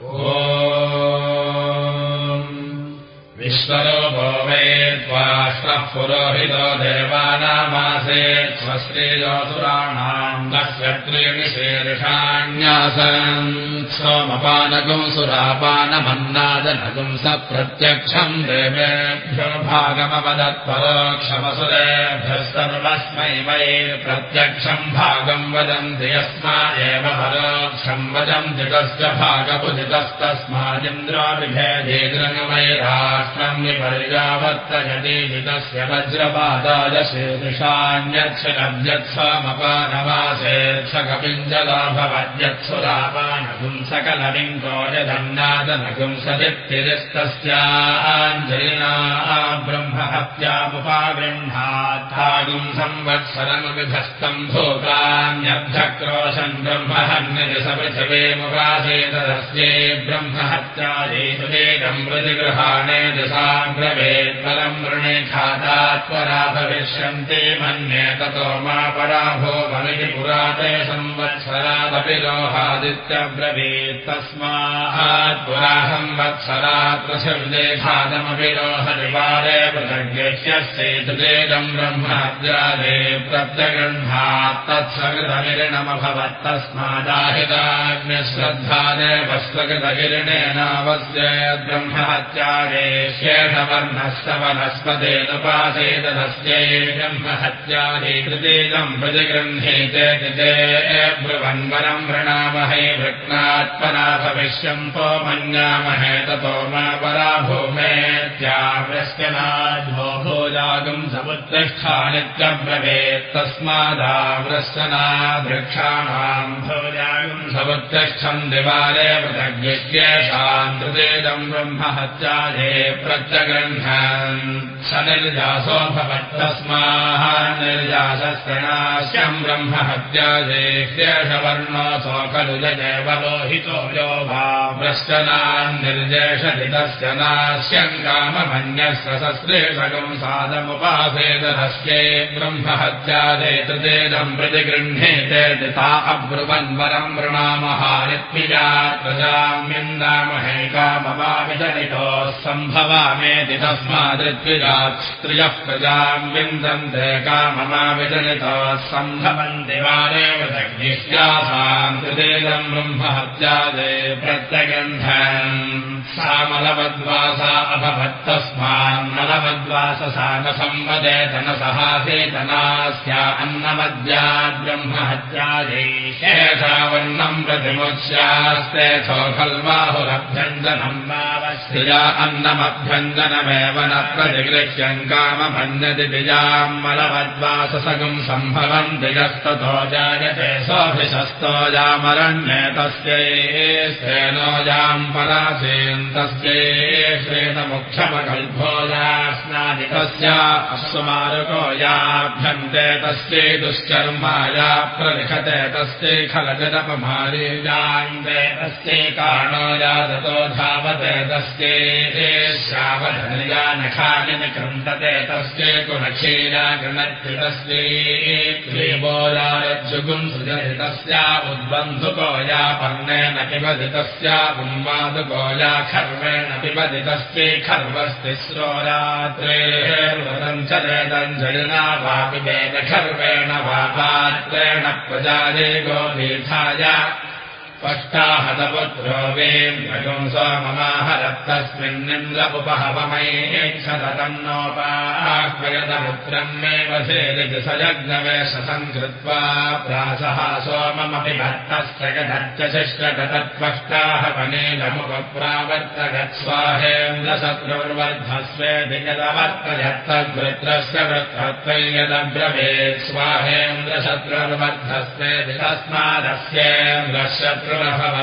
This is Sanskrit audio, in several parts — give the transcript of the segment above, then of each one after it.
Oh. विश्वरूपो वै त्वाष्टः पुरोहितो देवानामासे स्वश्रीयोसुराणाम् तस्य त्रीणि शीर्षाण्यासन् सोमपानकम् सुरापानमन्नादनगुम् स प्रत्यक्षम् देवेभ्यो भागमवदत्परोक्षमसुरेभ्यस्तनुमस्मै वै भागम् वदन्ति यस्मा एव परोक्षम् वदन्ति तस्य भागपुजितस्तस्मादिन्द्राभिभेदेग्रमैराष्ट्रम् विपर्यावर्तयति जितस्य वज्रपादाय शीर्षान्यच्छलभ्यत्समपानवासेत्स कपिञ्जलाभवद्यत्सुरापानगुम् सकलविङ्गोजधन्नादनगुंसदित्यजस्तस्याञ्जलिना ब्रह्महत्यामुपागृह्णात्थागुम् संवत्सरमविभस्तम् भूतान्यभ्यक्रोशन् ब्रह्महन्यजसपृथिवेमुपासेतदस्ये ब्रह्महत्यादेतुदेकम् प्रतिगृहाणे दशाग्रवेत्फलम् वृणे खातात्परा भविष्यन्ति मन्ये ततो मा पराभो वनिति पुराते संवत्सरादपि लोहादित्यब्रवीत् तस्मात् पुरा संवत्सरात् पृथिव्येखादमपि लोहनिवारे पृथग्यस्यैतुदेकम् ब्रह्महत्यादे प्रत्यगृह्णात् तत्सकृतमिरणमभवत्तस्मादाहिताग्निश्रद्धादेवस्वकृतगिरिणेनावस्य ब्रह्महत्यागे शेषवर्णस्य वनस्पतेनुपासेतदस्यै ब्रह्महत्यागे कृतेदम् प्रतिगृह्णीते ब्रुवन्वरम् वृणामहे वृक्नात्मना भविष्यन्तो मन्यामहे ततो मा परा भूमेत्याव्रश्यनाद्भो भोजागम् समुत्तिष्ठानित्यब्रवेत् तस्मादाव्रश्यना वृक्षाणाम् भोजागम् समुत्तिष्ठम् दिवाले पृथग्येषाम् तृतीदम् ब्रह्महत्याये प्रत्यगृह्णन् स निर्जासो भवत्तस्माः निर्जासस्त्रणास्यम् ब्रह्महत्याये ह्येषवर्णोऽसो खलु जयव लोहितो यो वा भ्रश्चनान् निर्जेषति तस्य नास्यम् काममन्यस्य सस्त्रेषगम् सादमुपासेदहस्ये ब्रह्महत्यादे तृतेदम् प्रतिगृह्णेते ता अब्रुवन्वरम् वृणामहारित्मिया प्रजाम्यन्दामहे कामवाविजनितोः सम्भवामेति तस्मादृत्विजात् स्त्रियः प्रजाम् विन्दन्ते काममाविजनितोः सम्भवन्ति वारेव जग्निष्यासाम् तृतेदम् ब्रह्महत्यादे प्रत्यगन्धन् सा मलवद्वासा अभवत्तस्मान्मलवद्वाससा न संवदेत न सहासेतनास्या अन्नमद्याद् ब्रह्महत्यादे शेषावन्नम् प्रतिमुच्यास्ते खल्वाहुरभ्यञ्जनम् अन्नमभ्यञ्जनमेव न प्रतिगृह्यम् कामभन्यति बिजाम् मलवद्वाससगम् सम्भवम् दिजस्ततो जायते सोऽभिशस्तोजामरण्ये तस्यै श्वेतमुख्यमकल्भोजास्नादिकस्या अश्वमारुको याभ्यन्ते तस्यै दुश्चर्माया प्रलिखते तस्यै खलजदपमारीजान्ते तस्यै काणो या ततो धावते तस्यै निकृन्तते तस्यै कुनक्षीया गृणत्ति तस्यै क्लीबोजारज्जुगुम् सृजति तस्या उद्बन्धुको या पर्णेन पिबति तस्या उन्मादुको या खर्वेण पिबति तस्यै खर्वस्तिस्रो रात्रेर्वदम् च वेदञ्जलिना वापि वेद खर्वेण वा पात्रेण प्रजाये गोदीर्थाय पष्टाहतपुत्रो वेन्द्रगुम् सोममाहरत्तस्मिन्निन्द्रमुपहवमैक्षतम् नोपाह्वयतपुत्रम् मे वसेदिति सजग्नवेशसम् कृत्वा प्रासः सोममपि भक्तस्य गधच्च शिष्टगतत्पष्टाहवनेलमुपप्रावर्तगत् स्वाहेन्द्रशत्रुर्वर्धस्वेति यदवर्तयत्तद्वृत्रस्य वृत्रत्वै यदब्रवेत् स्वाहेन्द्रशत्रुर्वर्धस्वेति तस्मादस्येन्द्रशत्रु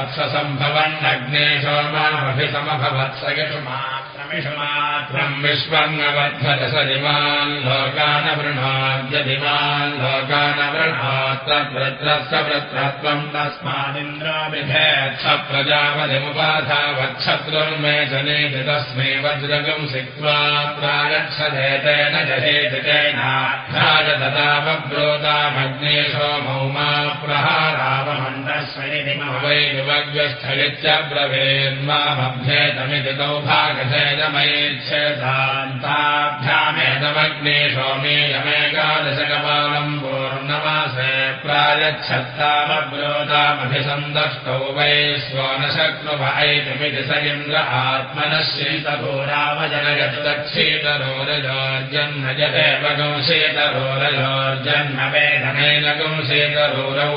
भवत्सम्भवन्नग्ने सोमामभिसमभवत्स यशुमात्रमिषुमात्रम् विश्वङ्गवर्धरसदिमान् लोकानवृणाद्यदिमान् लोकानवृणात्तवृत्रस्य वृत्रत्वम् तस्मादिन्द्राभिभेत्स प्रजापतिमुपाधा वत्सत्रुर्मे जनेति तस्मै वज्रगम् सिक्त्वा प्रागच्छदेतेन जहेति तेनाभ्राज तदावब्रोतामग्ने सोमौ मा प्रहारावमण्डस्वनिधिमव वै विवग्रस्थलित्य ब्रवेन्मामभ्येतमिति तौ भागधेदमयेच्छेदान्ताभ्यामेदमग्ने सोमेयमेकादशकपालम् पूर्णमासे प्रायच्छत्तामब्रोतामभिसन्दष्टौ वै स्व न शक्नुव ऐतिमिति स इन्द्र आत्मनः शीतभूरावजनगतक्षीतरोरजोर्जन्म यदेव गंशीतरोरजोर्जन्म वेदनेन गंशीतरोरौ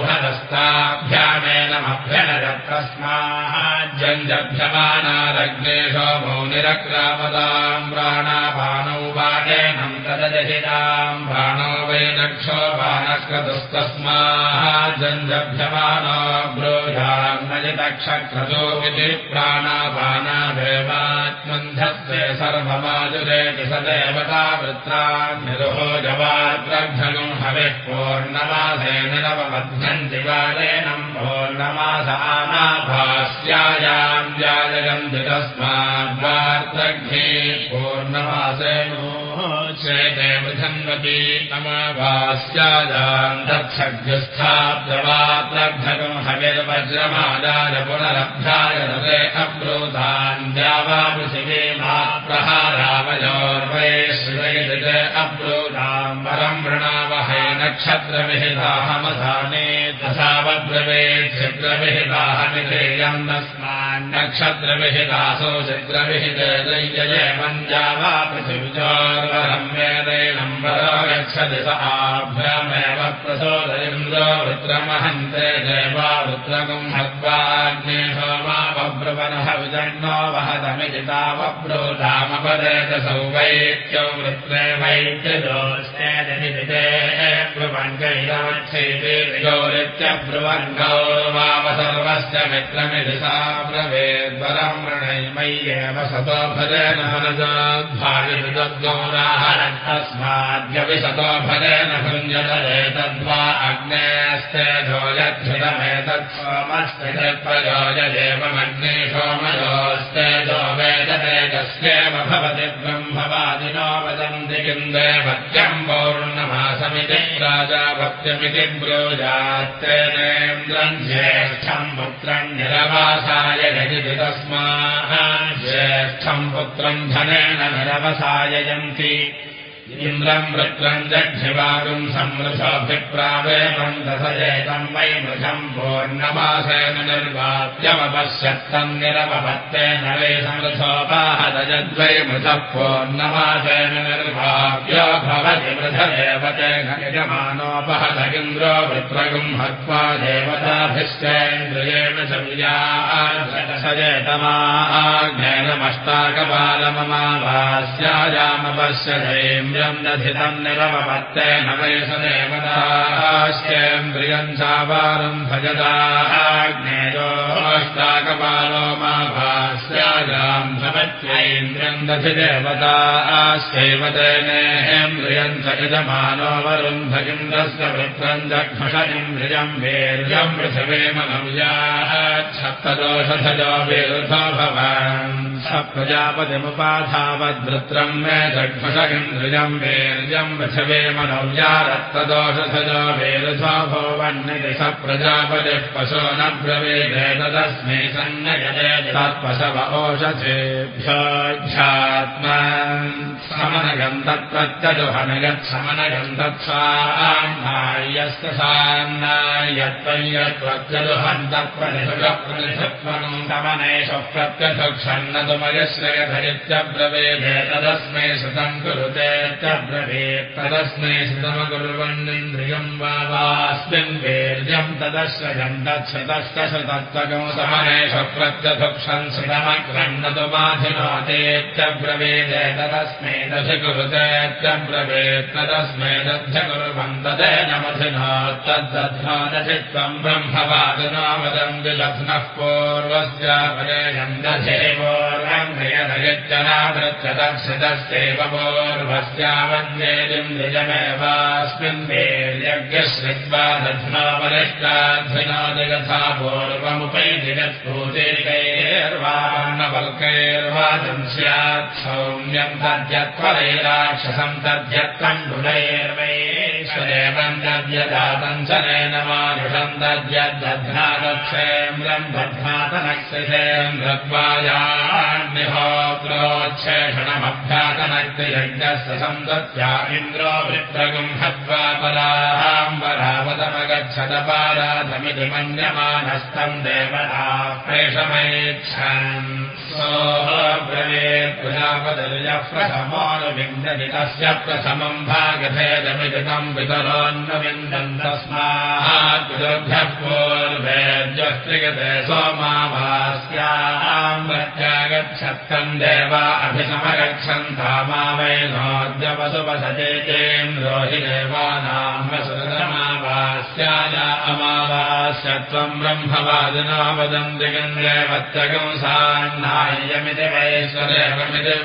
हस्ताभ्यामेनमभ्यनज तस्माज्जञ्जभ्यमानादग्ने सोमौ निरक्रामदाम् प्राणापानौ वाचेनम् तदजहिताम् प्राणो वै नक्षो बाणक्रतुस्तस्माज्जञ्जभ्यमानो ब्रोजान्नजितक्षक्रतोमिति प्राणापानादेवात्मन्धत्ते सर्वमाजुरेति स देवता वृत्रान्निरुहो जवाद्रघ्नगम् हविः पूर्णमासेन नवमध्यन्ति वालेनम् नमाभास्यायाम् दक्षग्रस्थाब्दवाद्रघ्नगम् हविर्वज्रमादाय पुनरभ्याय अब्रोधान्द्यावापृथिवे मा प्रहारावयोर्वै श्रीवैदिक अब्रोधाम् परम् वृणावहै नक्षत्रविहिताहमधाने तथावब्रवेत् छिद्रविहिताहमिधेयम् तस्मान्नक्षत्रविहितासो छिद्रविहिते दैजये मञ्जावा पृथिविजोर्वरम् वेदैनम् वरो गच्छति स आभ्यामेव प्रसोदयन्द्रो वृत्रमहन्ते देवा वृत्रगम् हत्वाग्ने सोमावब्रवनः विजन्नो वहतमिति तावब्रोधामपदेत सौ वैत्यौ वृत्रे वैद्यदोष्टेदनिते ब्रुवङ्गैरवच्छैते गौरित्यब्रुवङ्गौर्वाव सर्वस्य मित्रमिति सा ब्रवेद्वरम् वृणैमय्येव सतो भजेन मनजाद्भार्यविदद्गौराहरन् तस्माद्यपि सतो भजेन भुञ्जतरेतद्वा अग्नेस्ते जोयच्छुतमेतत् सोमस्ते प्रयोजदेवमग्ने सोमयोस्ते जो तस्येव भवति ब्रह्मवादिनो वदन्ति किम् देवत्यम् पौर्णमासमिति राजा भक्त्यमिति ब्रोजात्तेनेन्द्रम् ज्येष्ठम् पुत्रम् निरवासाय यजिति तस्माः। ज्येष्ठम् पुत्रम् धनेन निरवसाययन्ति इन्द्रम् वृत्रम् जघ्निवागुम् समृथोऽभिप्रावेमम् दशजेतम् वै मृषम् पूर्णमासेन निर्वाप्यमपश्यत्तम् निरपपत्तेन वै समृथोपाहतजद्वै मृथः पूर्णमासेन निर्वाप्यो भवति मृधदेव तेन यजमानोपहत इन्द्रो वृत्रगुम् हत्वा देवताभिश्चेन्द्रियेण सव्यासजतमाज्ञानमष्टाकपालममाभास्यायामपश्यधेन्द्रम् दधितम् निरवपत्तेन वयस देवताश्चेन्द्रियम् चावारम् भजदाग्नेयोष्टाकपालो मा भास्यायाम् भवत्यैन्द्रियम् दधि देवताश्चैव तेनेन्द्रियम् च यजमानो वरुम् भगिन्द्रस्य वृत्रम् इन्द्रियम् वीर्यम् पृथिवे मनव्याच्छप्तदोषधजो विरुधो भवान् स प्रजापतिमुपाधावद्वृत्रम् मे जघ्मष इन्द्रियम् वीर्यम् पृथिवे मनव्यारक्तदोषधजो विरुधो भवन्निति स प्रजापतिः पशो न ब्रवीदेतदस्मै सन्नयते तत्पशव ओषधेभ्योऽध्यात्मा समनगम् तत्प्रत्यजुहनगत्समनगम् तत्सान्नायस्य सान्नायत्वयत्वत्यजुहम् तत्प्रतिषुप्रतिषत्वम् तमनेष प्रत्यथक्षन्नतुमयश्रयधरित्यब्रवेदे तदस्मै श्रुतम् कुरुतेत्यब्रवीत् तदस्मै श्रुतमकुर्वन्निन्द्रियम् वा वास्मिन् वीर्यम् तदश्रयम् तच्छ्रुतश्च श्रुतत्वगम् समनेष श्रुतमक्रन्नतुमाधिनोतेत्यब्रवेदे तदस्मै दधिकुरुतेत्यब्रवेत् तदस्मै दध्यकुर्वन् तदेनमधिनो तद्दध्नो दधित्वम् ब्रह्मवादिनो वदम् विलग्नः पूर्वस्यापरेयम् दधे पूर्वम् ह्रियदगित्यनादृत्यदक्षितस्यैव पूर्वस्यावन्येदिम् निजमेवास्मिन् वेर्यज्ञश्रित्वा दध्नो वरिष्ठाध्विनोदिगथा पूर्वमुपैदिगत्पूतिर्गैर्वान्नवल्कैर्वादम् स्यात् सौम्यम् तद्यत्वरैराक्षसम् तद्यत्कण्डुलैर्वैश्वरेवम् यद्यदातञ्चनेन मानुषम् दद्यद्दध्नादक्षेन्द्रम् दध्नातनक्षिषेन्द्रत्वायान्निहोत्रोच्छेषणमभ्यातनक्तियज्ञस्य सन्दत्या इन्द्रो वृत्रगुम् हत्वा पराहाम्बरावतमगच्छतपाराधमिति मन्यमानस्तम् देवता प्रेषमेच्छन् प्रजापदर्यः प्रथमानुविन्ददितस्य प्रथमम् भागभेदमिदितम् पूर्वेद्यस्त्रिगते सोमाभास्याम् प्रत्यागच्छत्तम् देवा अभिसमगच्छन्ता मा वैनोद्यवसुपसचेतेन्द्रो हि देवानाम् वसुतमाभास्याय अमावास्य त्वम् ब्रह्मवादिना वदन्ति गङ्गेवत्यगम् सान्नाय्यमिति वैश्वरेवमिति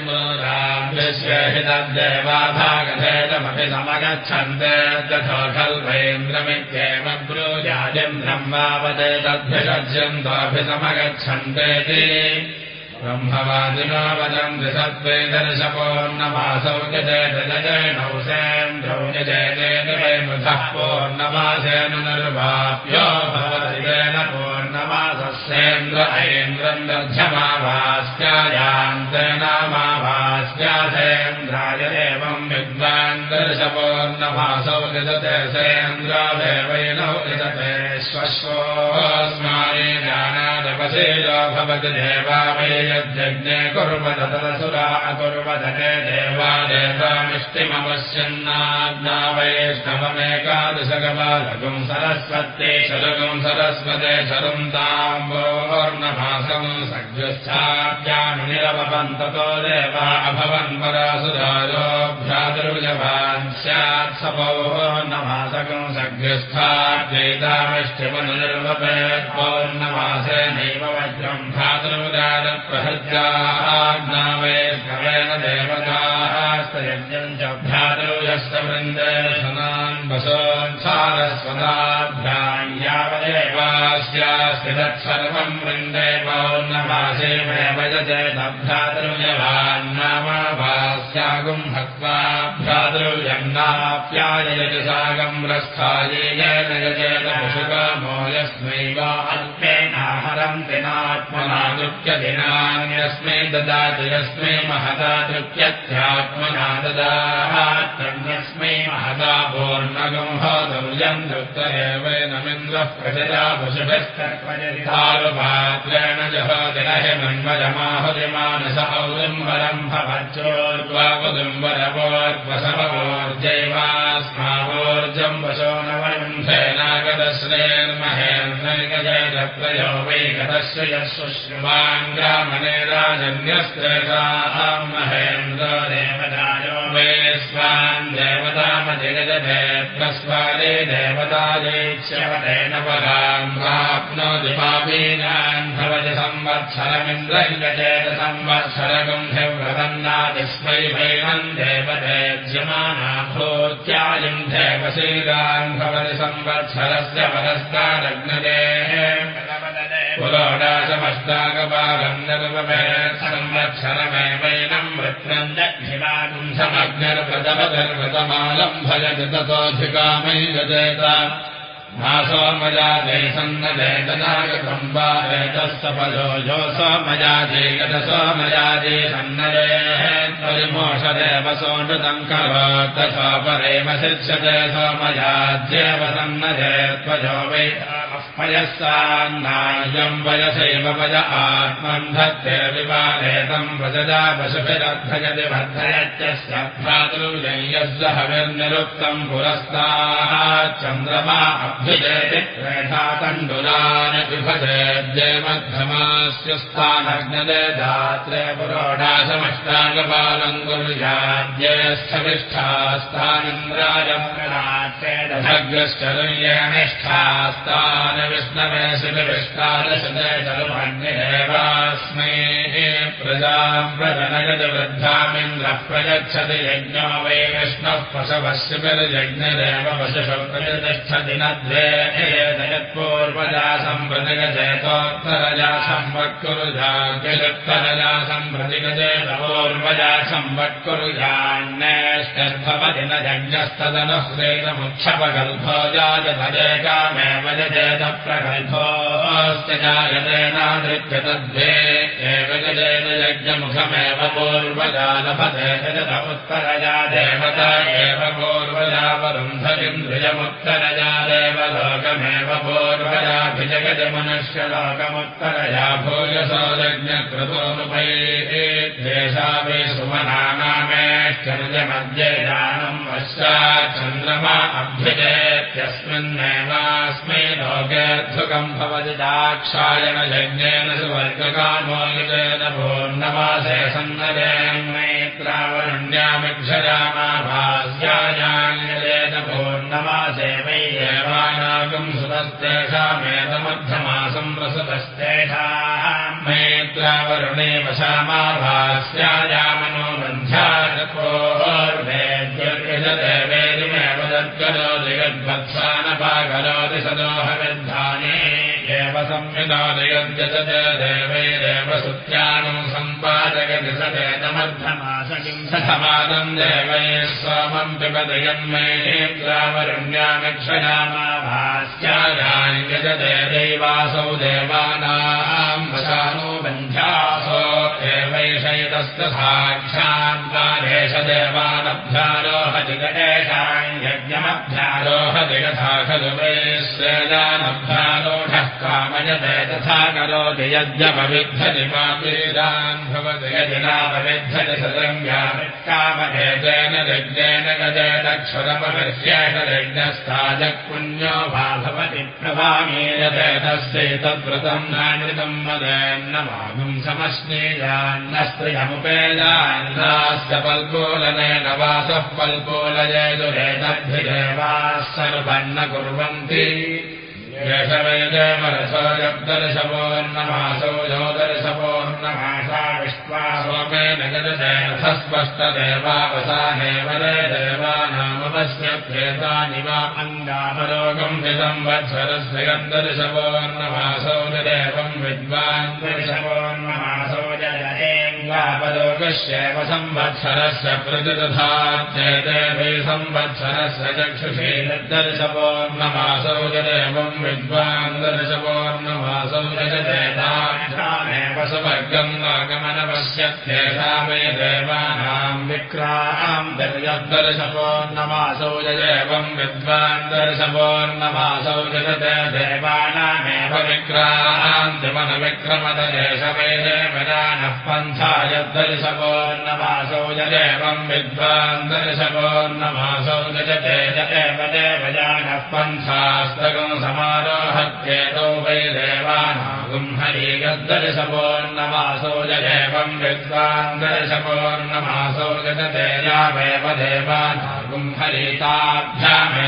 विश्वेहितद्देवाभागभेदमपि समगच्छन्ते तथो खल्वेन्द्रमित्येव ब्रूजादिन्द्रम् वावते तद्भिषज्यन्तोऽभिसमगच्छन्तेति। ब्रह्मवादिनो वदन्ति सत्त्वे दर्शपोर्णमासौ जयनौ सेन्द्रौ जयतेन वै मृधः पूर्णमासेन निर्वाप्यो भवति तेन पूर्णमासस्येन्द्र ऐन्द्रम् दध्यमाभास्यायान्तेनामाभास्यासेन्द्राय एवम् विद्वान् दर्शपोर्णमासौ यजते सेन्द्रादेवैनौ यजते स्वस्वोऽस्माये भवति देवा वै यज्ञे कुर्वत तदसुरा अकुर्वदते देवा देवामिष्टिमपश्यन्नाज्ञा वैष्णवमेकादशगबालगुम् सरस्वत्ये शलगुम् सरस्वते शरुम् ताम्बोर्णभासम् सज्जुश्चाप्यानुनिरवन्ततो देवा अभवन् परासुरायो भ्रातृजभान् स्यात् सपौर्णभासकम् सज्जुस्थाद्वैतामिष्टिमनुनिर्वपेत् पौर्णमासेनैव वज्रम् भ्रातृदान प्रहृत्याज्ञावैर्भवेन देवतास्तयज्ञम् च भ्रातृयश्च वृन्देशनान् वसोन्सारस्वदाभ्याम् यावदेवास्यास्ति तत्सर्वम् वृन्दे पौर्णमासेमेव चेदभ्रातृजभान्नामाभास्यागुम् भक्त्वा भ्रातृजन्नाप्यायति सागम् रस्थायेन यजेत पशुकामो यस्मै वा अल्पेनाहरम् दिनात्मना दृप्यदिनान्यस्मै ददाति यस्मै महदा दृप्यध्यात्मना ददात्मन्यस्मै महदा पूर्णगम् होदौर्यम् दृप्तरेवैनमिन्द्रः प्रजया पशुभिस्तर्पयितारुपात्रेण जहोदिनहिमन्वजमाहुदिमानस औदुम्बरम् भवच्चोर्वावुदुम्बरवोर्वसववोर्जैवास्मावोर्जम् वशो वैकतस्य यश्वश्रुवान् ग्रामणे राजन्यस्त्रेषाम् महेन्द्रो देवदायो स्वान् प्राप्नोति पापीनान् भवति संवत्सरमिन्द्रैकचेत संवत्सरगम् ह्यव्रतन्नादिस्मै भैनम् देवतेज्यमाना भूत्यायम् देवशीलान् भवति संवत्सरस्य परस्तादग्नदेः संवत्सरमेवैनम् वृत्रम् दक्षिणागुम् समग्नर्व्रतपदर्व्रतमालम् भजति ततोऽधिकामै गजेत मासो मजादे सन्नदेतनागतम् वा एतस्तपदो यो सोमजादे गतसो मजादे सन्नदेः परिमोषदेव सोऽनृतम् करोत् तथा परेम शिक्षते सोमयाज्येव सन्नदे त्वजो वै पयस्सान्नायम् वयसैव धत्ते विवादेतम् व्रजदा भ्रातृजयस्य हविर्निरुक्तम् पुरस्ताः चन्द्रमा तण्डुलान् विभजेद्यमध्यमास्य स्थानग्नदे धात्रे पुरोडाशमष्टाङ्गपालम् कुर्याद्यस्थविष्ठास्तानिन्द्राय प्रणाश्चेदभग्रश्चरुण्यनिष्ठास्तान् विष्णवे शिविष्टादशदे चरुमन्येवास्मै प्रजाप्रजनगजवृद्धामिन्द्रः प्रयच्छति यज्ञो वै विष्णः पशवश्यजज्ञदेव पशुषौ प्रतिष्ठति न द्वे यत्पूर्वजा सम्प्रतिगजयतोत्तरजा सम्वत्कुरुजाग्यजुत्तरजा सम्प्रतिगजयतपूर्वजा सम्वत्कुरुजान्येष्टर्भवति न यज्ञस्तदनुः श्रेतमुक्षपगल्भो जायतदेकामेव जयत प्रगल्भोऽस्य जायतेनादृत्य तद्वे एव गजेन यज्ञमुखमेव पूर्वजा जगत उत्तरजा देवता एव पूर्वजा वरुन्धरिन्द्रियमुत्तरजा देवलोकमेव पूर्वजाभिजगजमनुष्यलोकमुत्तरजा सुमनामेश्चर्यमद्यजानम् पश्चात् चन्द्रमा अभ्युजयत्यस्मिन्नेवास्मै लोकेऽध्वकम् भवति दाक्षायण यज्ञेन सुवर्गकामो युजेन पूर्णमासे सन्नरेन्मैत्रावरुण्यामिक्षरामाभास्यायान्यजेन पूर्णमासे वै देवानागम् सुतस्तेषामेतमध्यमासम् प्रसुतस्तेषाम्। मैत्रावरुणे वशामाभास्यायामनो बन्ध्याजपोर्वेद्यर्गजदेवेदिमेव तद्गरोति यद्वत्सानपाकरोति सदोहविद्धाने एव संविदादयद्यजत देवैरेव सुत्यानम् सम्पादयति स चेतमर्थमासकिम् सखमादम् देवैः सोमम् पिबदयम् मैत्रावरुण्यामिक्षयामाभास्यायानि यजते दैवासौ देवानाम् वशानो बन्ध्यासो एवैषैतस्य साक्षाद्वादेश देवानभ्यारोहति गणेशान् यज्ञमभ्यारोहति यथा खलु वै श्रेयानभ्यारोढः कामयते तथा करोति भवति यदि नापविद्धति सदङ्ग्यामित्कामहेतेन यज्ञेन गजेतक्षुरपविश्येष यज्ञस्ताजः पुण्यो वा भवति प्रभामीयते तस्यैतद्व्रतम् नानृतम् वदेन्न मागुम् समश्नेयान्नस्त्रियमुपेयान्नास्य पल्पोलनेन वासः पल्पोलयेतुरेतद्भिदेवाः सर्वन्न कुर्वन्ति यशवैजयमरसो जब्दर्शपोर्णमासौ योदर्शपोर्णमासा विश्वासोमेन गजयथस्पष्टदेवावसानेव देवानामपश्यभ्येतानि वा अङ्गामरोगम् विसंवत्सरस्य गन्दर्शपोर्णमासौ देवम् विद्वान् दर्शपोर्णमासौ जयेङ्गापलोकस्यैव संवत्सरस्य वै संवत्सरस्य चक्षुषे निर्दर्शपोर्णमासौ जदेवम् विद्वान् दर्शपोर्णमासौ जगदेताभ्यामेव नागमनपश्यत्येषा मे देवानाम् विक्राम् दर्यद्दर्शपोर्णमासौ जयेवम् विद्वान् दर्शपोर्णमासौ जगते देवानामेव विक्रान्तिमनविक्रमत एष वै देवदानः पन्था यद्दर्शपोर्णमासौ जयेवम् विद्वान् दर्शपोर्णमासौ जगते ज एव देवजानः पन्थास्तकम् समारोहत्येतौ वै देवानागुम् हरि यद्दर्शपोर्णमासौ जयेवम् विद्वान् दर्शपोर्णमासौ जगते यावेव देवानागुम् हरिताभ्यामेवैभ्यो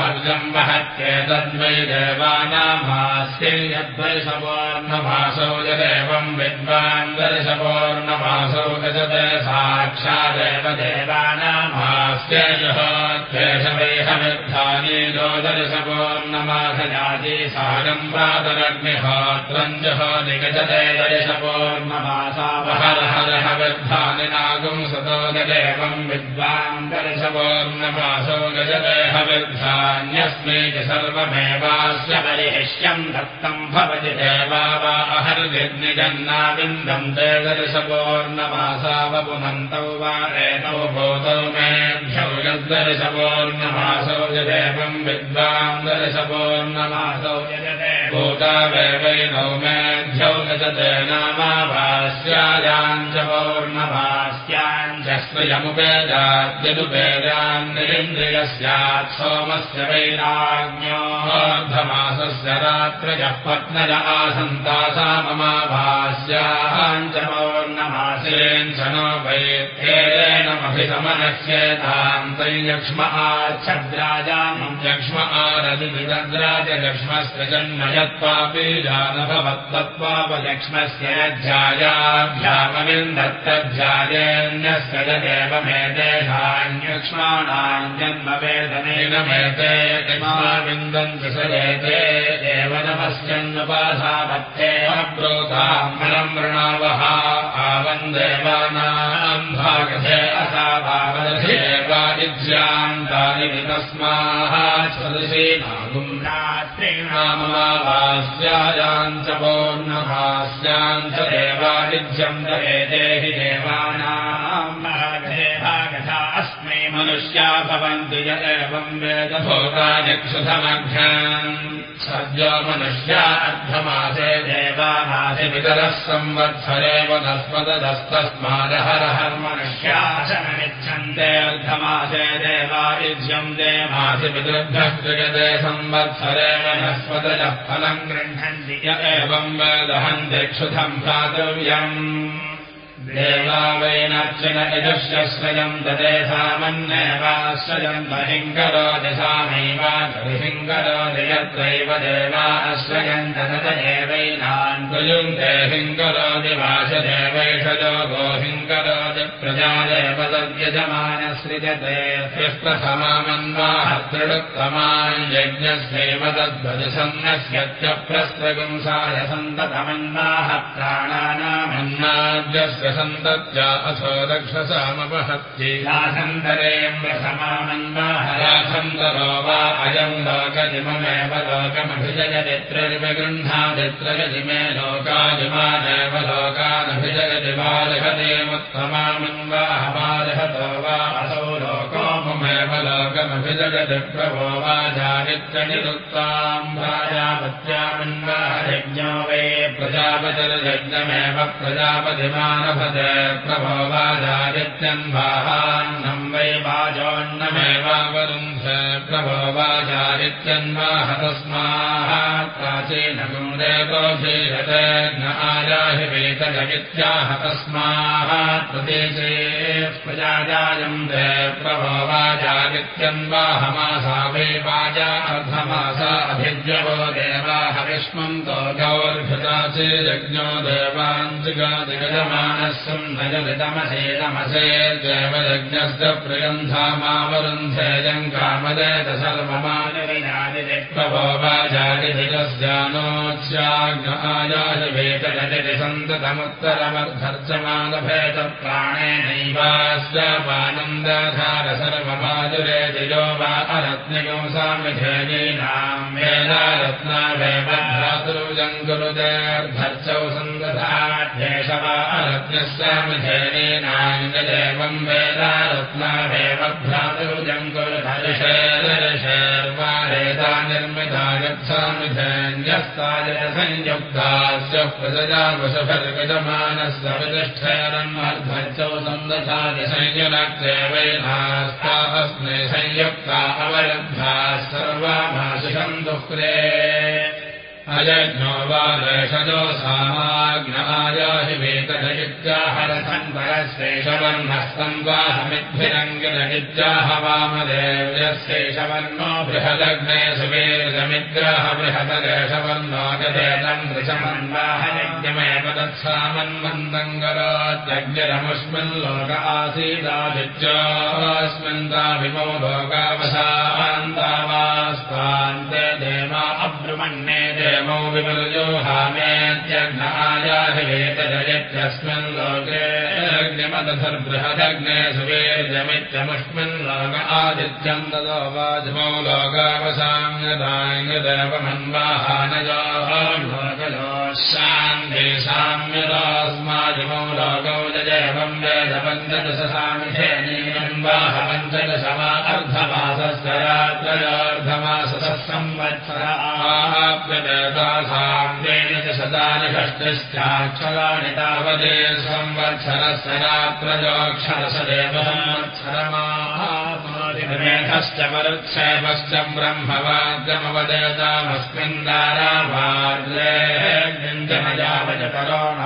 हर्जम् वहत्येतद्वै देवानामास्यै यद्वैषपोर्णमासौ जदेवम् विद्वान् दर्शपोर्णमासौ गजते साक्षादेव देवानामास्येषवैहमिद्धानी जो दर्शपोर्णमासजाति सागम् प्रातरग्निहोत्रम् जहो निगजते नागुम् सतो गदेवम् विद्वान् दर्शपोर्णमासौ गजदेह विद्धान्यस्मै च सर्वमेवास्य परिहिष्यम् दत्तम् भवति देवा वा अहर्निजन्नाविन्दम् ते दर्शपोर्णमासावपुनन्तौ वा एतौ भूतौ मेभ्यौ यद्दर्शपोर्णमासौ यदेवम् विद्वान् दर्शपोर्णमासौ यजते। भूतावेवैनौ मेभ्यौ गजते नामाभास्यायाम् च पौर्णभास्याम् च स्त्रियमुपेदाद्यनुपेदान्निरिन्द्रियस्यात् सोमस्य वैराज्ञोऽर्धमासस्य रात्रयः पत्नज आसन्तासा च नो वैत्येन मह अभिसमनस्येताम् त्रयक्ष्म आच्छद्राजानम् यक्ष्म आरदिविदद्राज लक्ष्मस्य जन्म यदेवमेतेषान्यक्ष्माणाम् जन्मवेदनेन मेते विन्दन्ति स एते एव नमस्यन्नुपाधापत्ये अब्रोताम् बलम् वृणावः आवन्देवानाम् भागधे असावावदधेवादिज्यान्तानि वितस्माः सदृशे नागुम् रात्रिणामवास्यायाम् च पौर्णभास्याम् च देवादिज्यम् दवेदे हि देवानाम् अस्मै मनुष्या भवन्ति य एवम् वेदभोगायक्षुधमघ्याम् सद्यो मनुष्या अर्धमासे देवानासि पितरः संवत्सरेव नस्पदस्तस्मादहरहर्मनुष्याशनमिच्छन्ते अर्धमासे देवायुज्यम् देवासि पितृभ्यः क्रियते संवत्सरेव नस्पदजः फलम् गृह्णन्ति य एवम् वेदहन्ति क्षुधम् भ्रातव्यम् देवा वैनर्चन यजुष्यश्रयम् ददे सामन्येवाश्रयम् बहिङ्करोदिसामैवाहिङ्करोदयत्रैव देवाश्रयम् ददत एवैनान्त्वयुङ्के हिङ्करोदिवासदेवैषजो गोहिङ्करोदि प्रजादेव तद्यजमानसृजते ह्यस्तसमामन्वाहतृडुत्तमान् यज्ञस्यैव तद्वजसन्नस्यत्य प्रस्त्रगुंसाय सन्ततमन्वाह प्राणानामन्नाद्यस्य सन्तत्या असो दक्षसामपहत्येन्द्रसमामन्वाहरासन्दरो वा अयम् लोकजिममेव लोकमभिजयदित्रगृह्णादित्रगजिमे लोकाजिमानेव लोकानभिजयति बालहदेमुत्तमामन्वाहबालहतो वा असौ लोकोममेव लोकमभिजगति प्रभो वा चारित्रनिरुक्ताम् प्राजापत्यामन्वाहयज्ञो वै प्रजापतिर्यज्ञमेव प्रजापतिमानभते प्रभो वाजादित्यन्वाहान्नम् वै वाजोन्नमेवावरुन्ध प्रभो वाजादित्यन्वाह तस्माः प्राचीनगुणदेवोऽधीरते आयाहि वेतजमित्याह तस्माः प्रदेशे प्रजाजायम् दे प्रभो वाजादित्यन्वाहमासा वै वाजा अर्धमासा अभिद्यवो देवाः विष्मन्तो गौर्भृताचेयज्ञो देवाञ्जिगादिगजमानस्यम् नजलितमसे नमसे सर्वमानविनादिति प्रभो वाजादिधिजस्यानोच्याज्ञायाय वेतजति सन्ततमुत्तरमर्धर्चमानभेत प्राणेनैवास्यापानन्दाधार सर्वमाजुरे अरत्नयो सामिधेयीनाम् वेदारत्नावेव भ्रातृजम् कुरुदेर्धर्चौ सन्दधाढ्येष वा अरत्नस्यामिधेयीनाङ्गदेवम् वेदारत्नावेव भ्रातृजम् कुरुधर्षेर्वारेता निर्मिता गच्छामिधेन्यस्ताय संयुक्तास्य प्रजया वशभर्गजमानस्य वितिष्ठेरन्मर्धर्चौ सन्दधाय संयुनक्तेवैनास्ता अस्मै संयुक्ता अवरुद्धा सर्वाभाषिषम् दुःख्रे अयज्ञो वा देशजो सामाज्ञायाहि वेतजयुक्त्याहरसन्तरश्रेषवर्णस्तम् वा समिद्भिरङ्गिरनित्याह वामदेव्यस्यैषवर्णो बृहदग्ने सुवेदमिद्राह लोकावसान्तावास्तान्ते देवा अब्रुमन्ये देवो लोके अग्निमदधर्बृहदग्ने सुवेर्जमित्यमुष्मिन् लोक आदित्यम् ददो वाजमौ लोकावसाम्यदाङ्गदेवमन्वाहानयो लोकयो शान्ति साम्यदास्माजमौ लोकौ जयवम् वेदपञ्चदशसामिधेनीयन्वाह पञ्चदशमा अर्धमासस्य रात्रयोर्धमासः संवत्सर आप्यदेतासाम्येन च शतानि षष्टिश्चाक्षराणि तावदे संवत्सरस्य दारावाद्ये जनजावजतरोणो ब्रह्मीजानि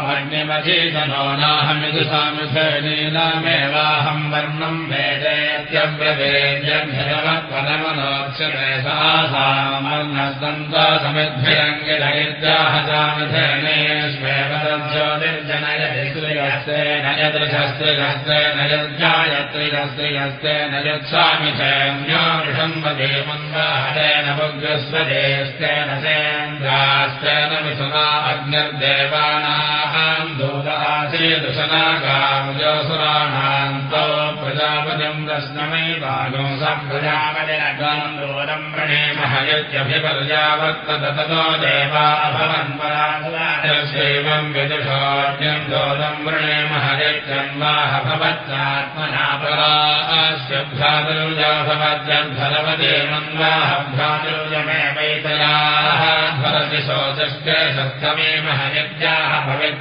जनयत्परुत्सोऽभ्यवदत्सोऽन्यमदनगतिहयत्यब्रवेद्यक्षमावद्विग्रकथात्मन्यमधीतनो नाहमिदुसामिधनीनामेवाहं वर्णम् वेदेत्यब्रवेद्यभ्यवत्पदमनोच्यते सासामर्णस्तन्त्वा समिद्भिरङ्गिलयित्याह सामिधनेष्वेव तज्ज्योतिर्जनयति श्रियस्तेन यदृशस्त्रियस्तेन यज्जायत्रियस्त्रियस्तेन यत्स्वामिधेम्योषम्बदे मन्दाहतेन भुग्रस्वदेस्तेन सेन्द्रास्तेन मिथुना अग्निर्देवानाम् दूतासेदुशनागामुजोसुराणान्तो प्रजापतिम् रश्नमै भागो सम्प्रजापतिरगम् दूरम् प्रणेमः यत्यभिपर्यावर्तत ततो देवा अभवन्पराशैवम् विदुषोऽन्यम् दोरम् वृणेमः यत्यन्वाह भवत्यात्मना परास्य भ्रातरुजा भवद्यन्धरवदे मन्वाह भ्रातरुजमेवैतयाः भरति शोचश्च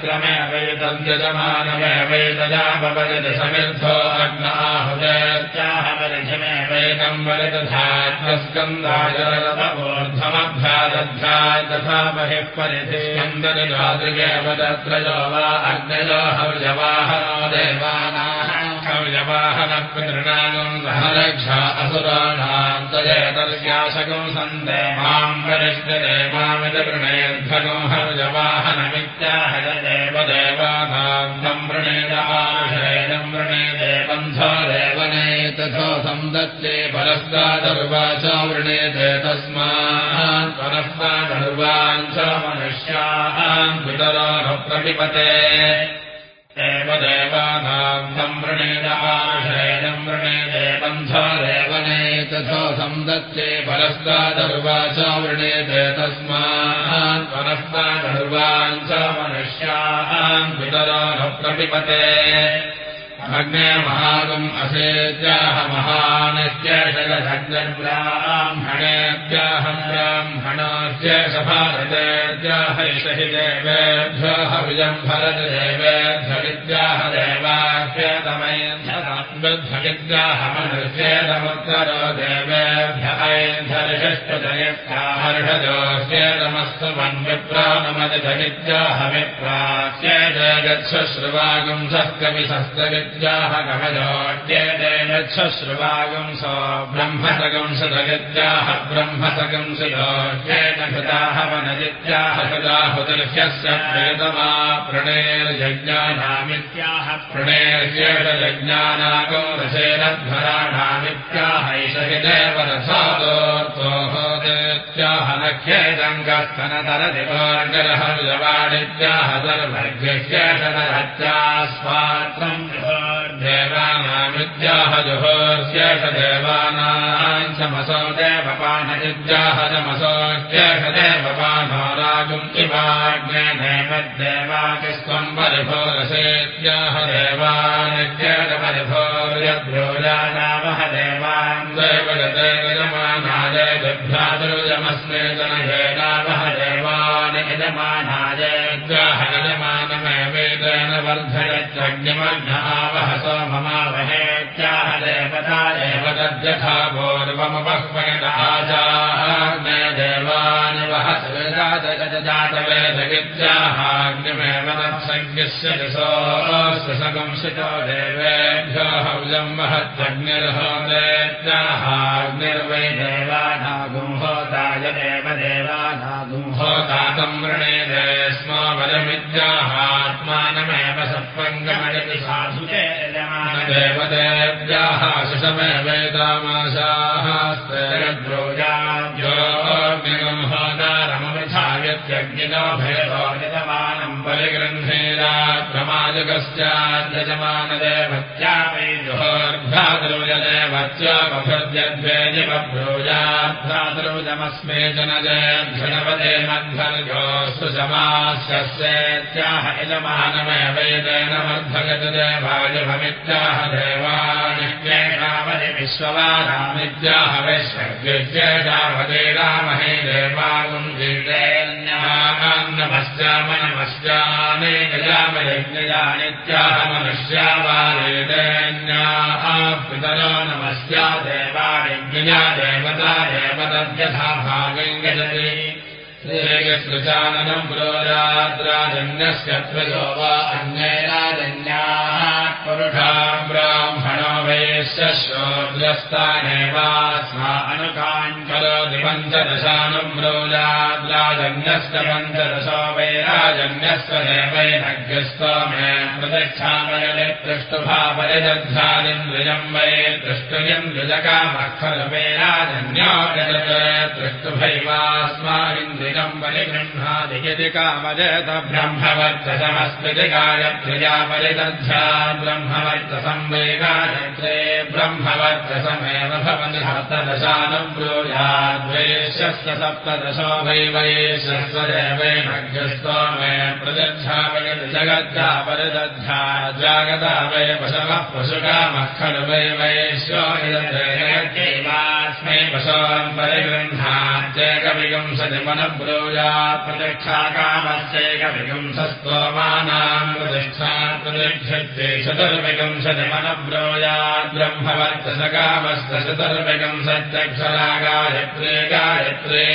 पवित्रमेवैतद्यजमानमेवैतया भवति समिद्धो अग्नाहुजत्याः परिधिमेवैकम् वरितधात्मस्कन्दायरतमोर्ध्वमभ्यादध्याय तथा देवानाः हव्यवाहनपितृणागम् सहरक्षा असुराणाम् तजेतर्याशकम् सन्ते माम् वरिष्ठते मामितवृणेऽध्वगम् हव्यवाहनमित्याह देव देवानाम् तम् वृणेदाशैनम् वृणेदे बन्धो देवने तथो सन्दत्ते परस्तादर्वाच वृणेते तस्मात् परस्तादर्वान् च मनुष्याः एव देवानाम् तम् वृणेदाशैनम् वृणेते बन्धो देवने तथो सन्दत्ते परस्तादर्वाच वृणेते तस्मात् परस्तादर्वान् च मनुष्याः पितरो न प्रतिपते अग्ने महागम् असेत्याह महानश्चेषगब्राह्मणेभ्याहम् ब्राह्मणास्य सभारतेत्याह हि देवेभ्यः विजम् भरत देवेभ्यविद्याह देवाभ्यतमैन्धविद्याह देवेभ्य मन्विप्राणमदिधविद्याह विप्राच्ये जगच्छश्रुवागुम् सस्कविशस्तविद्याः कवजोड्येतेनच्छश्रुवागुंसो ब्रह्मसगंसदविद्याः ब्रह्मसगंसयोड्येन कृताः वनदित्याः कृताहुतिर्ह्यस्य प्रियतमा प्रणेर्यज्ञानामित्याह प्रणेर्येषयज्ञानागो रसेनध्वराणामित्याहैष हि देवरसादोर्तोः देत्याह नख्येदङ्गस्तनतरदिवार्गरः विजवाडित्याह सर्वज्ञस्वात्रम् देवानामिद्याह जुहोर्स्येष देवानाम् चमसो देवपानयुद्याह चमसोऽस्येष देवपानो राजुम् इवाज्ञेमद्देवाकिस्त्वम् परिभोरसेत्याह देवानित्यपरिभोर्यद्भ्योजानामह देवान् देवगतेजमानाय बिभ्रातरुजमस्मे जनयेनामह देवान् यजमानायज्ञाह यजमानमेवेदेन वर्धयत्यग्निमग्नावह सोममावहेत्याह देवता एव तद्यथा पूर्वमपह्वयदाचाग्ने देवानि वह जातवेदविद्याहाग्निमेव तत्सज्ञस्य दिशोऽस्य सगंसितो देवेभ्यो हव्यम् महत्यग्निर्होदेत्याहाग्निर्वै देवानागुंहोताय देव देवानागुंहोतातम् वृणेदे स्म वरमिद्याहात्मानमेव सत्पङ्गमयति साधु देवदेव्याः शिशमेवेतामाशास्तेरद्रोजाद्योग्निगंहोदारमविधायत्यग्निनो भयतो यजमानम् परिगृह्णेरा प्रमाजकश्चाद्यजमानदेवत्या वै जुहोर्भ्रातृजदेवत्यामभ्रद्यद्वेजिमभ्रोजाभ्रातृजमस्मे जनजयद्धनवदे मध्वर्योऽस्तु समास्यस्येत्याह यजमानमेवेदेन वर्धयत देवाय भवित्याह देवानित्येषावधि विश्ववारामित्याह देवागुम् वीर्देन्यान्नमश्चामनमश्चाने गजामयज्ञयानित्याह मनुष्यावारेदेन्याः पितरो नमस्या देवायज्ञया देवता देवतद्यथा भागम् गजति श्रीकृष्णचाननम् पुरोराद्राजन्यस्य त्रयो वा अन्यैराजन्याः पुरुषा ब्राह्मणो वैश्य शोद्रस्तानेवास्मा अनुकाञ्चलोति पञ्चदशानुम् ब्रोजाद्राजन्यस्य पञ्चदशो वैराजन्यस्य देवैनग्रस्तो मे प्रतिष्ठामयले पृष्टुभा परिदध्यादिन्द्रियम् वै दृष्टुयम् द्विजकामः खलु वैराजन्यो दृष्टुभैवास्मादिन्द्रिय परिगृह्णादियति कामजत ब्रह्मवर्चसमस्मिति गायत्र्या परिदध्या ब्रह्मवर्चसं वै गायत्रे ब्रह्मवर्चसमेव भवति सप्तदशानुब्रूयाद्वैश्यस्य सप्तदशो वै वैश्यस्य देवैनग्रस्तो मे प्रदध्या वयति जगद्धा परिदध्या जागता वै पशवः पशुकामः खलु वै वैश्यो स्मै पशोम् परिगृह्णात्येकविंशतिमनः ब्रूया प्रतिष्ठाकामस्यैकविगुंसस्तोमानाम् प्रतिष्ठा प्रतिष्ठते चतुर्विगंशतिमनब्रोयात् ब्रह्मवर्तसकामस्य चतुर्विगंसत्यक्षरा गायत्रे गायत्रे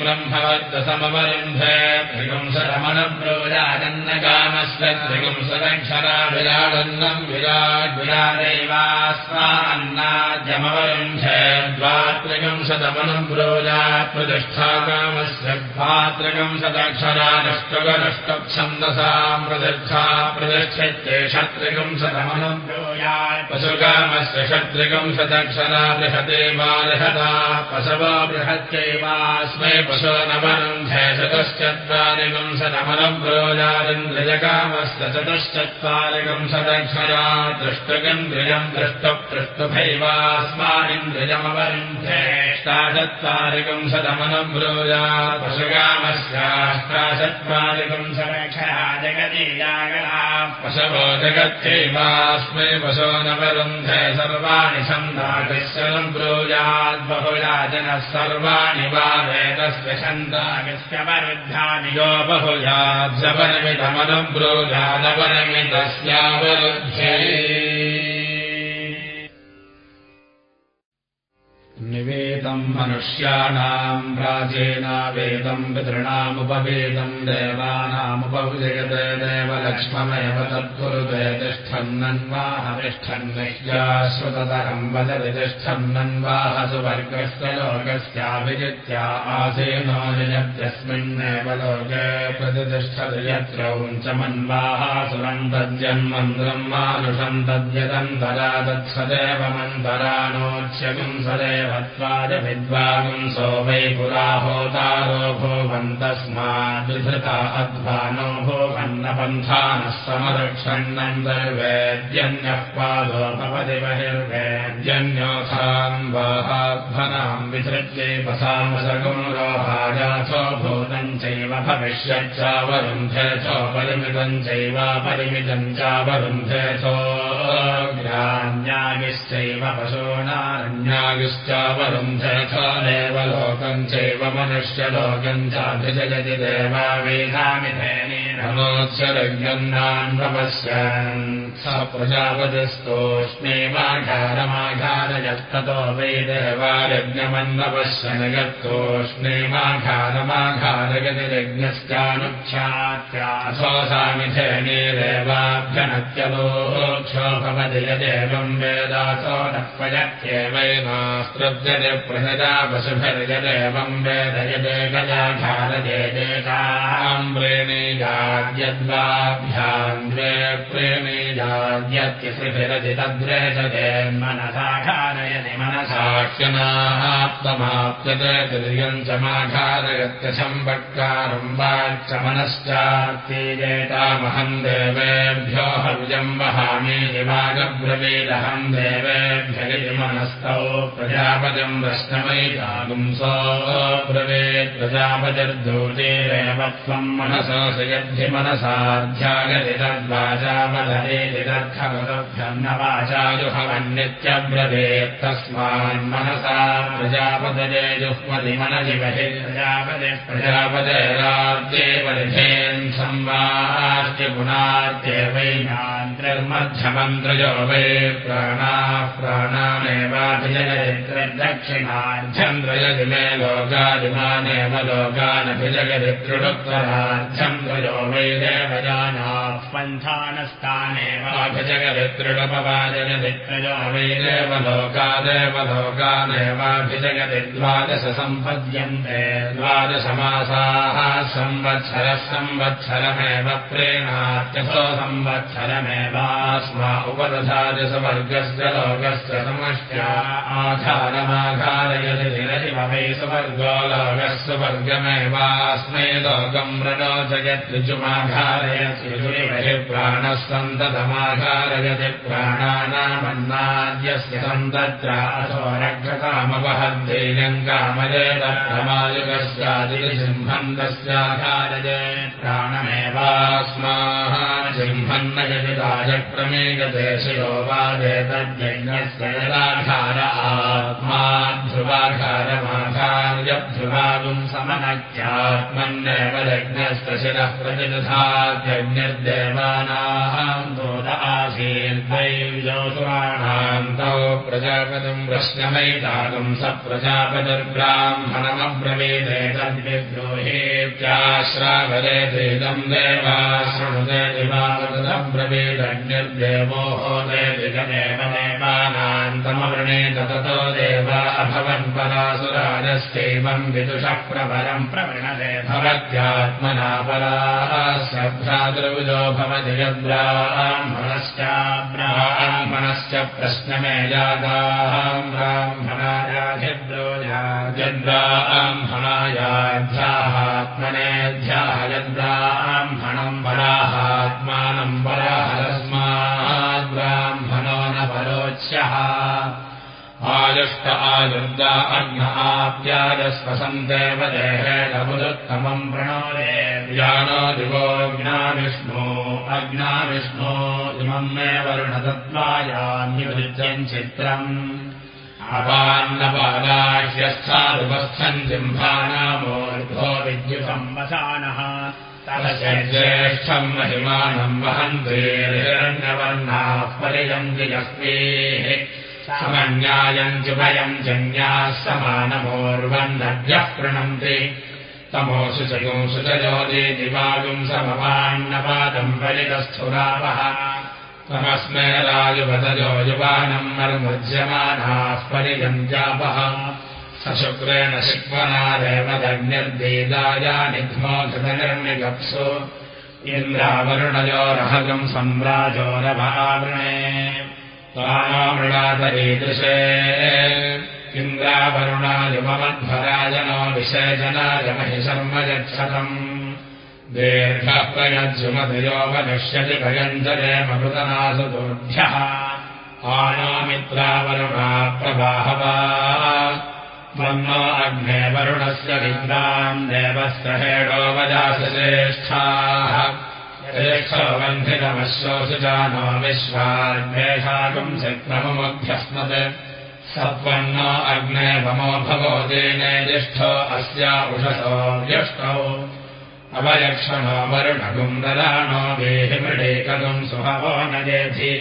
ब्रह्मवर्तसमवरुन्धे त्रिगुंसरमनब्रोयादन्नकामस्य त्रिगुंसदक्षरा विराडन्नम् विराड् विरादैवास्मा अन्नाद्यमवरुन्धे द्वात्रिकंशतमनम् ब्रोजात् प्रतिष्ठाकामस्य द्वात्रिकंशदक्षरानष्टगनष्टच्छन्दसाम् प्रतिष्ठा प्रतिष्ठत्ये षट्त्रिकंशतमनम् ब्रोजात् पशुकामस्य षट्त्रिकंशदक्षरा बृहते वा बृहता पशवो बृहत्यैवास्मै पशो नवरुन्धे चतुश्चत्वारिकंशतमनम् ब्रोजादिन्द्रियकामस्य चतुश्चत्वारिकंशदक्षरा दृष्टगन्द्रियम् दृष्टप्तृष्टुभैवास्मानिन्द्रियमवरुन्धेष्टाचत्वारिकम् शतमनम् ब्रूयात् पशुकामस्याष्टाचत्वारिकम् शरक्षरा जगति जागरा पशवो जगत्यैवास्मै पशो नवरुन्धे सर्वाणि बहुला जनः सर्वाणि वा वेदस्य छन्दागस्य वरुद्धानि यो बहुजात् शपनमिदमनम् निवेदम् मनुष्याणाम् प्राचीनावेदम् पितॄणामुपवेदम् देवानामुपविजयते देवलक्ष्ममेव तत्कुरुते तिष्ठन्नन्वाहतिष्ठन्नह्याश्रुततरम् वदति तिष्ठन्नन्वाह सुवर्गस्य लोकस्याभिजित्या आसेनो निजत्यस्मिन्नेव लोके प्रतिष्ठति यत्र उञ्चमन्वाः सुरम् तद्यन्मन्त्रम् मानुषम् तद्यदन्तरा तत्सदेवमन्तरानोच्य सदेवत्वाय विद्वागुंसो वै पुराहोतारो भोवन्तस्माद्विधृता अध्वानो भोवन्नपन्थानः समरक्षन्नन्तर्वेद्यन्यः पादो भवति बहिर्वेद्यन्योथाम् वाहाध्वनाम् विधृत्यै पसामसगुं रोहाजाथो भूतम् चैव भविष्यच्चावरुन्धेथो परिमितम् चैवापरिमितम् चावरुन्धेथो ग्रान्यागिश्चैव पशूनारण्यागिश्चावरुन्धेथोदेव लोकम् चैव मनुष्यलोकम् चाभिजयति देवा वेदामिधेनेनोत्सरज्ञन्नान्वपश्यन् स प्रजापतिस्तोष्णेमाघारमाघारयत्ततो वै देवायज्ञमन्वपश्यन् यत्तोष्णेमाघारमाघारयतिरज्ञश्चानुख्यात्याथो सामिधेने देवाभ्यनत्यलोक्षो भवति यदेवम् वेदाथो न प्रयत्येवैनास्त्रव्यते प्रहजा पशुभिर्यदेवम् वेदयदेकजाघारजेदेकाम् प्रेणीजाद्यद्वाभ्याम् द्वे प्रेणीजाद्यत्यसिभिरजि तद्रेशते मनसा घारयति मनसाख्यनात्ममाप्यते तिर्यम् च माघारयत्यशम्बट्कारम् वाच्च मनश्चात्तीजेतामहम् देवेभ्यो हव्यम् वहामि दिवागब्रवीदहम् देवेभ्य मनस्तौ प्रजापतिम् वृष्णमैकागुंसो ब्रवेत् प्रजापतिर्दूतेरेव त्वम् मनसो यद्धि मनसाध्यागति तद्वाचापदरेति न वाचाजुहवन्नित्यब्रवेत्तस्मान्मनसा प्रजापदये जुह्मति मनजिमहि प्रजापदे परिधेन् संवार्च्य गुणार्थे वैनान्त्रिर्मध्यमन्त्रयो वै प्राणाः प्राणानेवाभिजगदित्रदक्षिणार्ध्यन्द्रयति मे लोकादिमानेव लोकानभिजगदि त्रिडुत्तरार्ध्यन्द्रयो वै देवजानाः पन्थानस्थानेव अभिजगदित्रिडपवाजगदित्रयो वै देवलोकादेव लोकानेवाभिजगदि द्वादश सम्पद्यन्ते द्वादशमासाः संवत्सरः संवत्सरमेव प्रेणात्यथो संवत्सरमेवास्मा उपदधादिसवर्गस्य लोकस्य समष्ट्या आधारमाघारयति दिनशिवै सुवर्गो लोकस्य वर्गमेवास्मै लोकम् ऋणोचयत्रिजुमाघारयति प्राणः सन्ततमाघारयति प्राणानामन्नाद्यस्य सन्तत्र अथो रक्षकामवहद्धेयम् कामयेत प्रमायुगस्यादिसिंहन्दस्याघारय प्राणमेवास्माः सिंहन्न यदि राजप्रमेयदेशयो वादेतद्यज्ञस्य यदाघार आत्मा ध्रुवाघारमाघार्यध्रुवागुम् समनक्यात्मन्नेव यज्ञस्य शिरः प्रतिदधात्यज्ञर्देवानाम् दोद आसीद्वैजोसुराणान्तौ प्रजापतिम् प्रश्नमैतागम् स प्रजापतिर्ब्राह्मणमब्रवीदेतद्विद्रोहेत्याश्रावरेतेदम् देवाश्रमुदे दिवाब्रवीदन्यर्देवोहो देविगदेव देवानान्तमवृणेत ततो देवा अभवन् परासुराजस्यैवम् विदुषः प्रवरम् प्रवृणदे भवत्यात्मना परा श्रद्धाद्रविदो भवति यद्ब्राह्मणश्चाब्राह्मणश्च प्रश्नमे जाताम् ब्राह्मणायाधिब्रो यद्ब्राह्मणायाध्याहात्मनेऽध्याः आयुष्ट आयुर्दा अग्न ज्ञानो दिवोऽज्ञाविष्णो अज्ञाविष्णो इमम् मे वरुणतत्त्वायान्युज्यम् चित्रम्। अपान्नपादाह्यस्थादुपस्थम् जिह्मानामोर्धो विद्युसंवसानः तदज्येष्ठम् महिमानम् वहन्तेर्हिरण्यवर्णाः परिजन्ति यस्मेः समन्यायम् जुभयम् जन्याः समानमोर्वन्नद्यः प्रणन्ति तमोऽसु चयोंसु च योजे दिवागुम् समवान्नपादम् परितस्थुरापः तमस्मै राजुपतजो युवानम् मर्मुज्यमानाः परिजन्त्यापः स शुक्रेण शिक्वनादेव दग्निर्देदायानिघ्मो धृतनिर्निगप्सु इन्द्रावरुणयोरहगम् सम्राजोरभावृणे मृणादरीदृशे इन्द्रावरुणायुमध्वराजनो विषयजनायमहि शर्म यच्छतम् दीर्घः प्रयज्जुमधियो मनुष्यति भयञ्जले मृतनासु दोभ्यः आनामित्रावरुणा प्रबाहवा। त्वन्नो अग्ने वरुणस्य विद्राम् देवस्य हेडो वजासश्रेष्ठाः न्धितमश्वसु जानो विश्वाद्वेषागुम् शक्रमुभ्यस्मत् सत्त्वन्नो अग्ने वमो भवो देने ज्येष्ठो अस्या उषसो व्यष्टौ सुहवो न जेधि।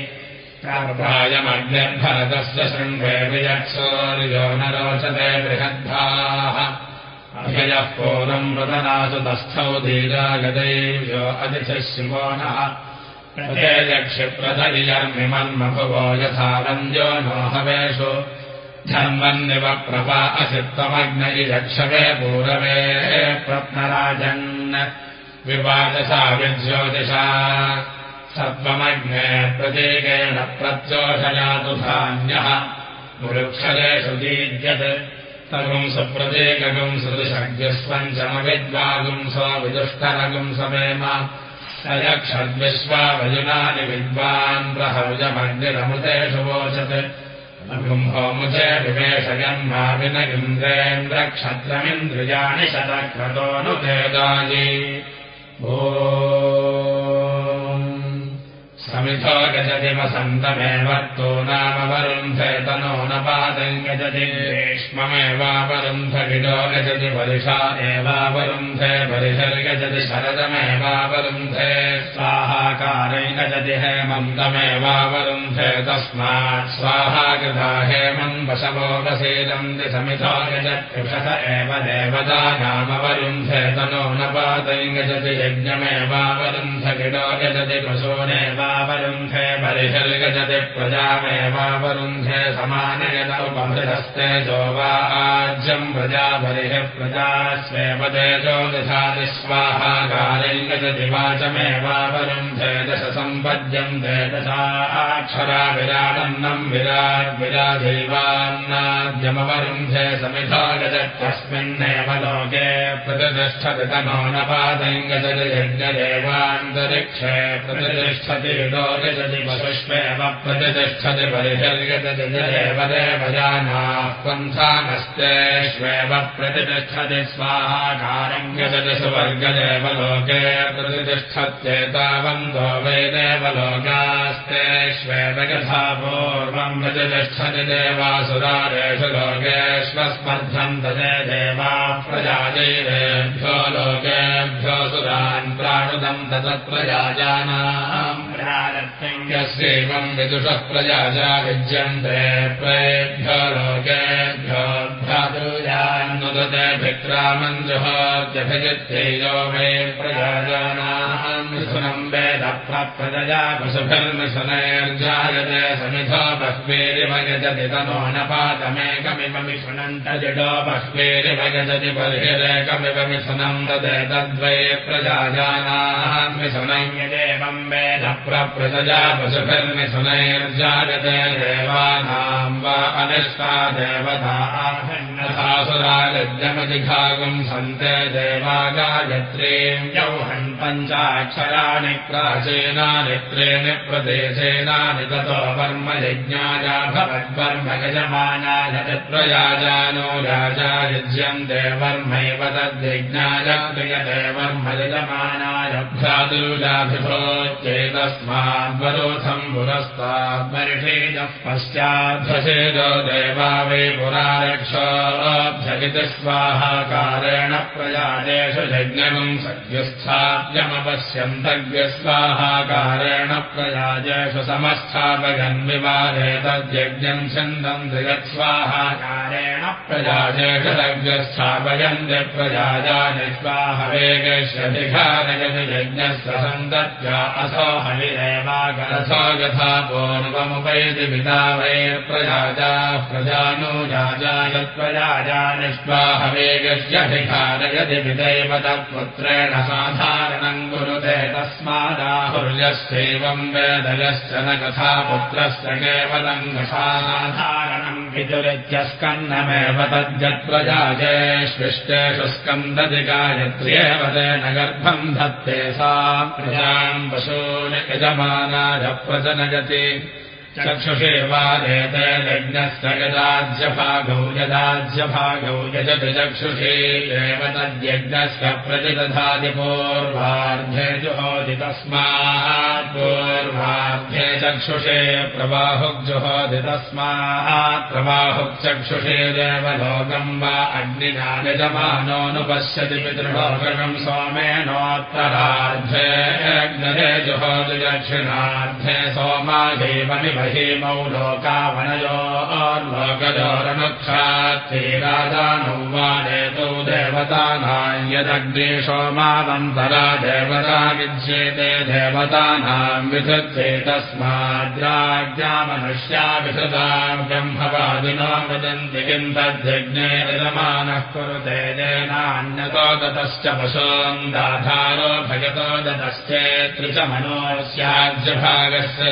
प्रायमग्निर्भरतस्य शृण्वे वियक्षोर्यो न रोचते बृहद्धाः अभयः पूर्वम् मृतनासु तस्थौ शिवो नः। प्रथयक्षिप्रथयर्मिमन्मभुवो यथा वन्द्यो नो हवेषु। धर्मन्निव प्रपा असित्त्वमग्न इक्षवे पूरवे प्रत्नराजन्। विवादशा विज्योतिषा। सत्त्वमग्ने प्रतीकेण प्रत्योषयातु धान्यः। मुरुक्षरेषु दीद्यत् तगुंसप्रत्येकगुं सदृशज्ञस्पञ्चमविद्वागुंसो विदुष्टरगुंसमेम सयक्षद्विश्वाभजुनानि विद्वान् प्रहौजमग्निरमृतेषु वोचत्। अगुम्भोमुचे विवेशयन्मा विनगिन्द्रेन्द्रक्षत्रमिन्द्रियाणि शतक्रतोऽनुभेदायि भो समिथो गजति वसन्तमेवत्तो नामवरुन्धे तनो न पादम् गजति। ग्रीष्ममेवावरुन्धगिडो गजति वर्षा एवावरुन्धे परिषर्गजति शरदमेवावरुन्धे स्वाहाकारै गजति हेमन्तमेवावरुन्धे तस्मात् स्वाहाकृता हेमम् वशवो वसेदन्ति समिथो गजत्युषस एव देवता नामवरुन्धे तनो न पादम् गजति यज्ञमेवावरुन्धगिडो गजति पशूनेवा वरुन्धे परिषल्गजति प्रजामेवावरुन्धे समानयनौपमृतस्ते जो वा आज्यम् प्रजा बलिः प्रजा दधाति स्वाहाकारिङ्गजति वाचमेवावरुन्धे दश सम्पद्यम् ते दशाक्षरा विराडन्नम् विराड्विराजैवान्नाद्यमवरुन्धे समिधा गजत्यस्मिन्नेव लोके प्रतिष्ठति यज्ञदेवान्तरिक्षे प्रतिष्ठति गजति वसुष्वेव प्रतिष्ठति परिषर्गजतिदेव देवजानाः पन्थानस्तेष्वेव प्रतिष्ठति स्वाहाकारम् गजति सुवर्गदेव लोके प्रतिष्ठत्येतावन्तो वै देवलोकास्तेष्वेव यथा पूर्वम् प्रतिष्ठति देवासुरारेषु लोकेष्वस्पर्धम् तदे देवा प्रजाजैरेभ्यो लोकेभ्यो सुरान् प्राणुदम् ततत्प्रजानाम् यस्यैवम् विदुषः प्रजाजा विद्यन्ते प्रेभ्यो लोकेभ्यो भ्रातृजान्नुदते भिक्रामञ्जुहोत्यभिजित्यैयो मे प्रजाजानाम् मिथुनम् वेद प्रजया पशुभिर्मिथुनैर्जायते समिधो बह्वेरिव गजति तनो नपातमेकमिव मिथुनम् तजिडो बह्वेरिव गजति बर्हिरेकमिव मिथुनम् तदेतद्वै प्रजाजानाम् मिथुनम् यदेवम् वेद प्रजया पशुभिर्मिथुनैर्जायते देवानाम् वा अनिष्टा देवता सुरागद्यमजिघागम् सन्ते देवा गायत्रीम् यौहन् पञ्चाक्षराणि प्राचीनानि त्रीणि प्रदेशेनानि ततो वर्म यज्ञाया भवद्वर्म यजमानाय प्रयाजानो राजा युज्यन्ते वर्मैव तद्यज्ञाय क्रियते वर्म यजमानाय भ्रातुलाभिभोच्चेतस्माद्वरोधम् पुरस्ताद्मरिषेजः पश्चाद्धसेदो देवा वै पुरारक्षाभ्यगिति स्वाहाकारेण प्रजादेषु यज्ञम् सद्यस्थाप्यमपश्यन्तव्यस्वाहाकारेण प्रजाजेषु समस्थापयन्विवादे तद्यज्ञम् छन्दम् जगत्स्वाहाकारेण प्रजाजेषु तव्यस्थापयन्ति प्रजाजानि स्वाहवेगश्यभिघारयति यज्ञस्य सन्तत्या असो हविरेवागरसो यथा पूर्वमुपैति पिता वै प्रजानो राजा यत्प्रजाजानिष्वाहवेगस्यधिकारयति विदैव तत्पुत्रेण साधारणम् कुरुते तस्मादाहुर्यश्चैवम् वेदयश्च न कथा पुत्रस्य केवलम् कथासाधारणम् पितुरित्यस्कन्नमेव तद्यत्प्रजाजेष्विष्टेषु स्कन्दति गायत्र्येव तेन गर्भम् धत्ते सा प्रजाम् पशूनि यजमानाय चक्षुषे यज्ञस्य यदाज्यभागौ यदाज्यभागौ यजति चक्षुषे एव तद्यज्ञस्य प्रतिदधातिपूर्वार्धे जुहोति तस्मात् पूर्वार्धे चक्षुषे प्रबाहुग्जुहोति तस्मात् प्रबाहुक्चक्षुषे देवलोकम् वा अग्निना यजमानोऽनुपश्यति पितृलोकम् सोमेनोत्तरार्धे अग्नरे जुहोति दक्षिणार्धे सोमाधेवमिव लोकजोरनुक्षात्ते राजानौ वा नेतौ देवतानाम् यदग्ने सोमावन्तरा देवता विद्येते देवतानाम् विधत्ते तस्माद्राज्ञा मनुष्या विधताम् ब्रह्मवादिनो वदन्ति किम् तद्यज्ञे विदमानः कुरुते जेनान्यतो दतश्च पशून् दाधारो भगतो दतश्चेत्रि च मनोस्याज्यभागस्य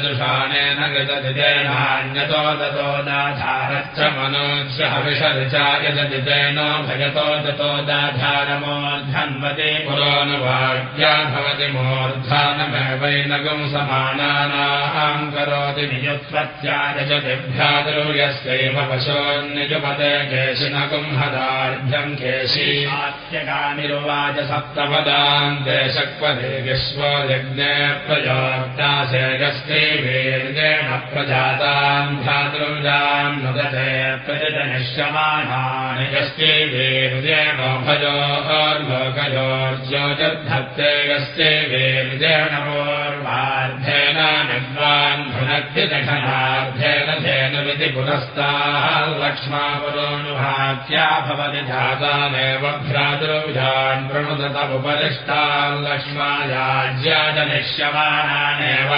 दुषाणेन गतदितेनान्यतो दतो दाधारश्च मनोस्य हविषरिचाय ददितेनो भगतो दतो दाधारमोर्धन्वते पुरोनुवाक्या भवति मोर्धानमेवैनगुम् समानानाः सेवाम् करोति निजुत्पत्याजतिभ्यादुर्यस्यैव पशोन्निजुपदे केशिनकुम्हदार्भ्यम् केशीत्यगामिरुवाच सप्तपदाम् देशक्पदे विश्व यज्ञे प्रयोक्तासे यस्त्रीवीर्येण प्रजाताम् भ्रातृजाम् नुदते प्रतिजनिष्यमाणानि यस्त्रीवीर्येण भयोर्लोकयोर्ज्योतिर्धत्ते यस्ते वीर्येण पूर्वार्धेन विद्वान् भुनक्तिदघनार्धेन धेनुरिति पुरस्ताः लक्ष्मापुरोऽनुभात्या भवति जातानेव भ्रातृजान् प्रणुदत उपरिष्टान् लक्ष्मायाज्या जनिष्यमाणानेव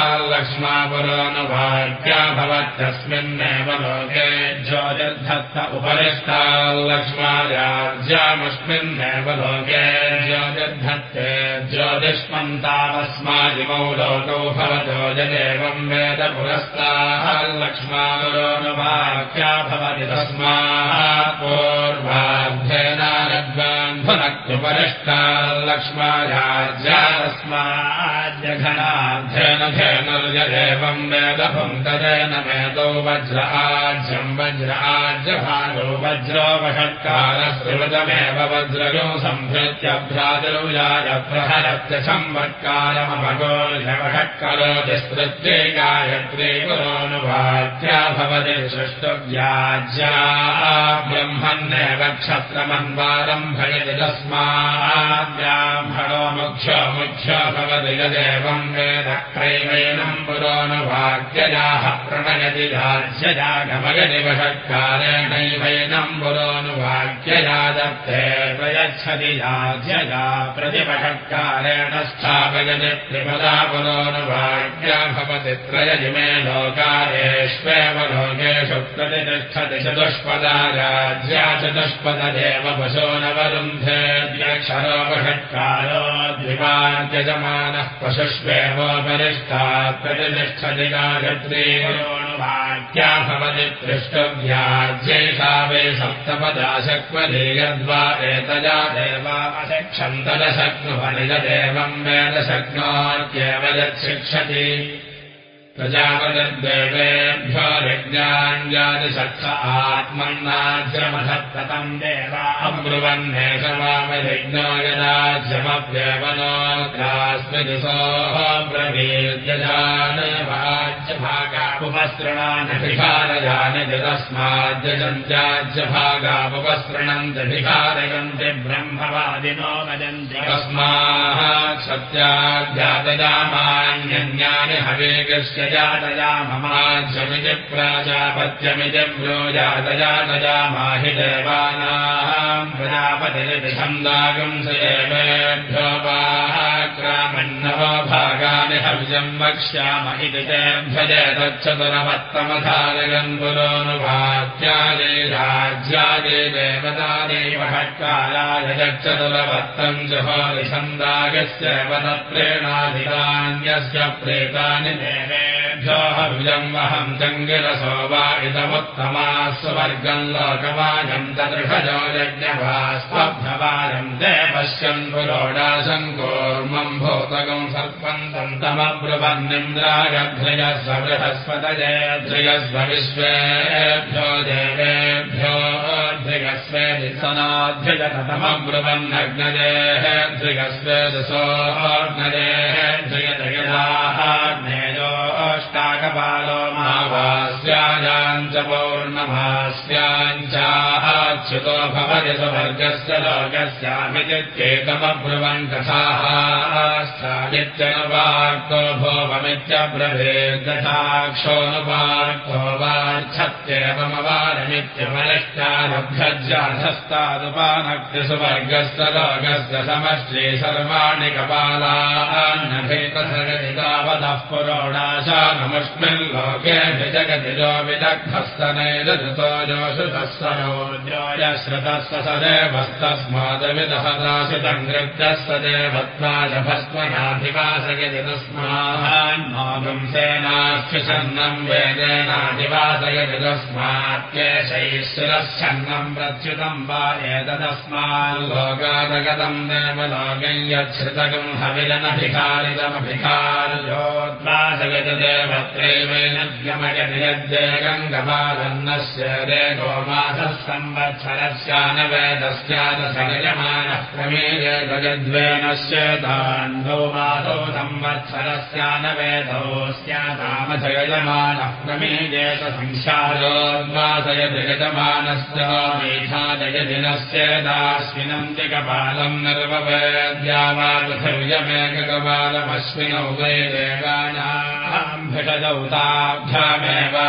प्रतिनुदते पुरस्ताः लक्ष्मापुरोऽनुभात्या भवत्यस्मिन्नेव लोके ज्योतिर्धत्त उपरिष्टान् लक्ष्मायाज्यामस्मिन्नेव लोके ज्योतिर्धत्ते ज्योतिष्मन्तामस्मादिमौ लोकौ भवतो यदेवम् वेद पुरस्ताः लक्ष्मानुरोनुवाक्या भवति तस्मात् पूर्वाध्ययनानद्वान्धुनक्त्युपरिष्टा लक्ष्माराज्या तस्माद्यघनाध्ययन धेनुर्यदेवम् वेद पुङ्करेण मेदौ वज्र आज्यम् वज्र आज्यभागो वज्रोपषत्कारस्त्रिवृतमेव वज्रयो सम्भृत्य भ्रातरुजाय प्रहरत्य संवत्कारमभगोषकरोति स्तृत्ये गायत्रे पुरोनुवाच्या भवति सृष्टव्याज्या ब्रह्मन्नेव क्षत्रमन्वारम्भयति तस्माद्ब्राह्मणो मुख्यो मुख्यो भवति यदेवम् पुरोनुवाक्ययाः प्रणयति वषत्कारेणैवैनम् पुरोनुवाक्यया दत्ते प्रयच्छति राज्यया प्रतिपषत्कारेण स्थापयति त्रिपदा पुरोनुवाक्या भवति त्रयजिमे लोकारेष्वेव लोकेषु प्रतिष्ठति चतुष्पदा राज्या चतुष्पददेव पशो नवरुन्धेऽक्षरोपषट्कारो द्विवाद्यजमानः पशुष्वेवोपरिष्टात् वाक्या भवति दृष्टव्याज्यैषा वे सप्तपदा शक्वले यद्वा एतजा देवाशक्षन्तदशक्नुवनिजदेवम् वेद शक्नोत्येव यच्छिक्षति प्रजापतिर्देवेभ्यो यज्ञाञ्जातिशक्ष आत्मन्नाज्यमधत्ततम् देवा अब्रुवन्नेषमामयज्ञो यदाज्यमव्यवनोऽस्मि सोः प्रवीर्यजानवाज्यभागापुपसृणानभिकारयानि तस्माद्यजन्त्याज्यभागापुपसृणन्त्यभिकारयन्ति ब्रह्मवादिनो वदन्ति तस्मात् सत्याद्यातजामान्यन्यानि हवेगस्य जातया ममाज्यमिति प्राजापत्यमिति व्यो जातजातजा माहि एवेभ्यो वाक्रामन्नवो भागानि हव्यम् वक्ष्याम इति तेभ्यज तच्चतुरमत्तमधारयन् पुरोनुवाक्यादे राज्यादे देवतादेव षट्काराय चतुरवत्तम् जुहोरिछन्दागस्य वदप्रेणाधितान्यस्य प्रेतानि देवेभ्यो हव्यम् वहम् चङ्गिरसो वा इदमुत्तमास्वर्गम् लोकवाजम् तदृषजो यज्ञभास्वभ्यवाजम् ते पश्यन् पुरोडाशम् कूर्मम् भूतकम् सर्पन्तम् तमब्रुवन्निन्द्रायध्रयस्व बृहस्पतये ध्रयस्व विश्वेभ्यो देवेभ्यो ध्रियस्वेदि सनाध्रियतमब्रुवन्नग्नजेः ध्रियस्वेदि सोऽग्नजेः ध्रियतयदाग्नेयोष्टाकपालो मावास्यायाम् च पौर्णमास्याम् चाच्युतो भवति सुवर्गस्य लोकस्यामित्येतमब्रुवन् कथाश्चादित्यनुवाक्तो भोवमित्यब्रभेद्दशाक्षोऽनुवाक्तो वाच्छत्येवमवारमित्यमनिष्टानभ्यज्याधस्तादुपानक्तिसुवर्गस्य लोकस्य समष्टे सर्वाणि कपालान्नभेतसगति तावत् ततः पुरोडाशा नमस्मिन् लोके विजगतिजो विदग्धस्तनैरतो जोषुतस्वरोद्योय श्रुतस्व सदेवस्तस्मादविदहदासितम् नृत्यस्तदेवत्वाय भस्मनाधिवासयति तस्मान्मागम् सेनाख्यसन्नम् वेदेनाधिवासयति तस्मात्येषैश्वरच्छन्नम् प्रच्युतम् वा एतदस्मान् लोकादगतम् देवलोकम् यच्छ्रुतकम् हविरनभिकारितमभिकारयोद्वासयति देवत्रैवेनद्यमयति यद्देकम् गमादन्नस्य दे गोमासः संवत्सरस्यान वेदस्यादसगजमानः क्रमेय गजद्वेनस्य दान्धो मासो संवत्सरस्यान वेदोऽस्यादामसगजमानः क्रमेयेत संसारोद्वासयति गजमानस्य मेधादयदिनस्य दास्मिनम् दिगपालम् निर्ववेद्या वा पृथिव्यमेककपालमश्विनौ वै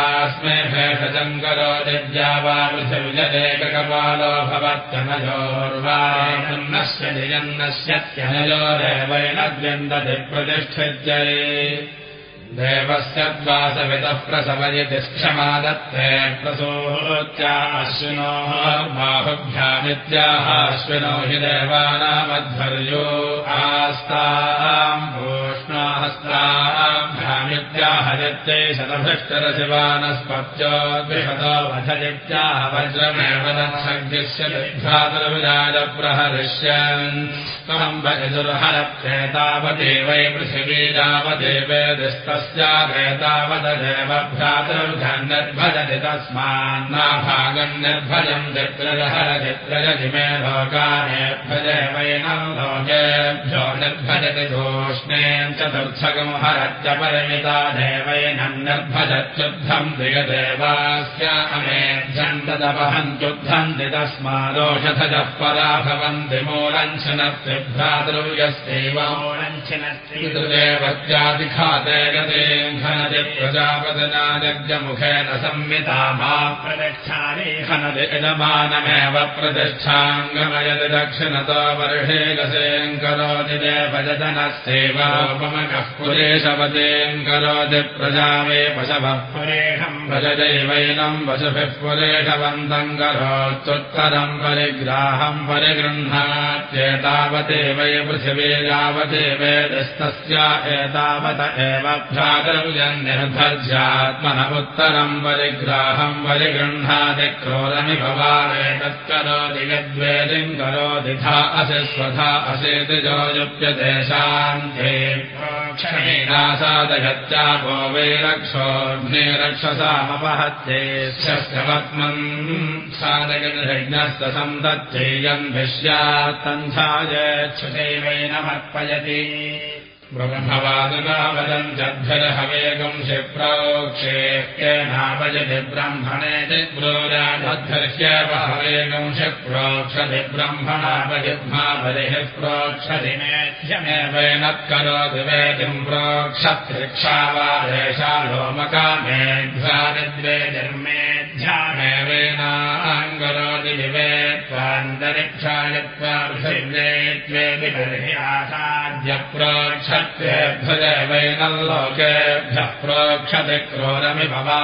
भिषजौताभ्यामेवास्मे भेषजम् करोति वा पृथिव्यदेककपालो भवत्यनयोर्वान्नस्य निजन्नस्यत्यनयोरेवैनद्यन्दति प्रतिष्ठित्यै। देवस्य द्वासवितः प्रसवयति क्षमादत्ते प्रसूत्या अश्विनोः बाहुभ्यामित्याह अश्विनो हि देवानामध्वर्यो आस्ताम् द्विषतो वधदित्याह वज्रमेव दक्षज्ञस्य विभ्रातुर्विराजप्रहरिष्यन् यजुर्हरप्रेतावते वै पृथिवीजावदेवेदिस्तस्यादेतावदेव भ्रातुर्घन्यद्भजति तस्मान्नाभागम् निर्भजम् चित्रजहरचित्रजति मे लोकानेभ्यजे वैनम् लोकेभ्यो निर्भजति तूष्णेम् चतुर्थकम् हरत्य परिमिता देवैनम् निर्भजत्युद्धम् दिगदेवास्यामेभ्यम् तदपहन्त्युद्धन्ति तस्मादोषधजः परा भवन्ति मूलम् भ्रातृव्यस्यैव मूलञ्चिनत्रिदेवत्यादिखाते गते घनति मा प्रदक्षाने खनति इदमानमेव प्रतिष्ठाङ्गमयति दक्षिणतो वर्षे गसेम् करोति देवजतनस्यैवोपमकः पुरेशवतेम् करोति प्रजा वे पशवः पुरेशम् भजदैवैनम् वशुभिः पुरेशवन्तम् करोत्युत्तरम् परिग्राहम् परिगृह्णात्येतावते वै पृथिवी यावते वेदस्तस्या एतावत एव परिग्राहम् परिगृह्णाति क्रोरमि भवारे तत्करोति यद्वेदिम् करोति धा असि स्वधा असेति जोयुप्यते शान्ते क्षणेनासादगत्यापो वै रक्षोऽग्ने रक्षसामपहत्ये शस्त्रवत्मन् सादगजघ्नस्तसन्तत्येयम् विश्यात्तन्धायच्छुदैवैनमर्पयति ब्रह्मवादना वदम् जद्धरहवेगम् क्षिप्रोक्षेत्यनापयति ब्रह्मणे दिग्ब्रोराध्वर्ह्यवहवेगम् क्षिप्रोक्षति ब्रह्मणापजिह्मा बलिः प्रोक्षति मेध्यमेवैनत्करोति वेदिम् प्रोक्षत्रिक्षा वा देशा लोमकामेध्वादिद्वे जन्मेध्यामेवेनाङ्गरोति विवेत्वान्तरिक्षायत्वा पृथिव्येत्वेति बर्हि आसाद्य प्रोक्ष वैनल्लोकेभ्यः प्रोक्षति क्रोरमि भवा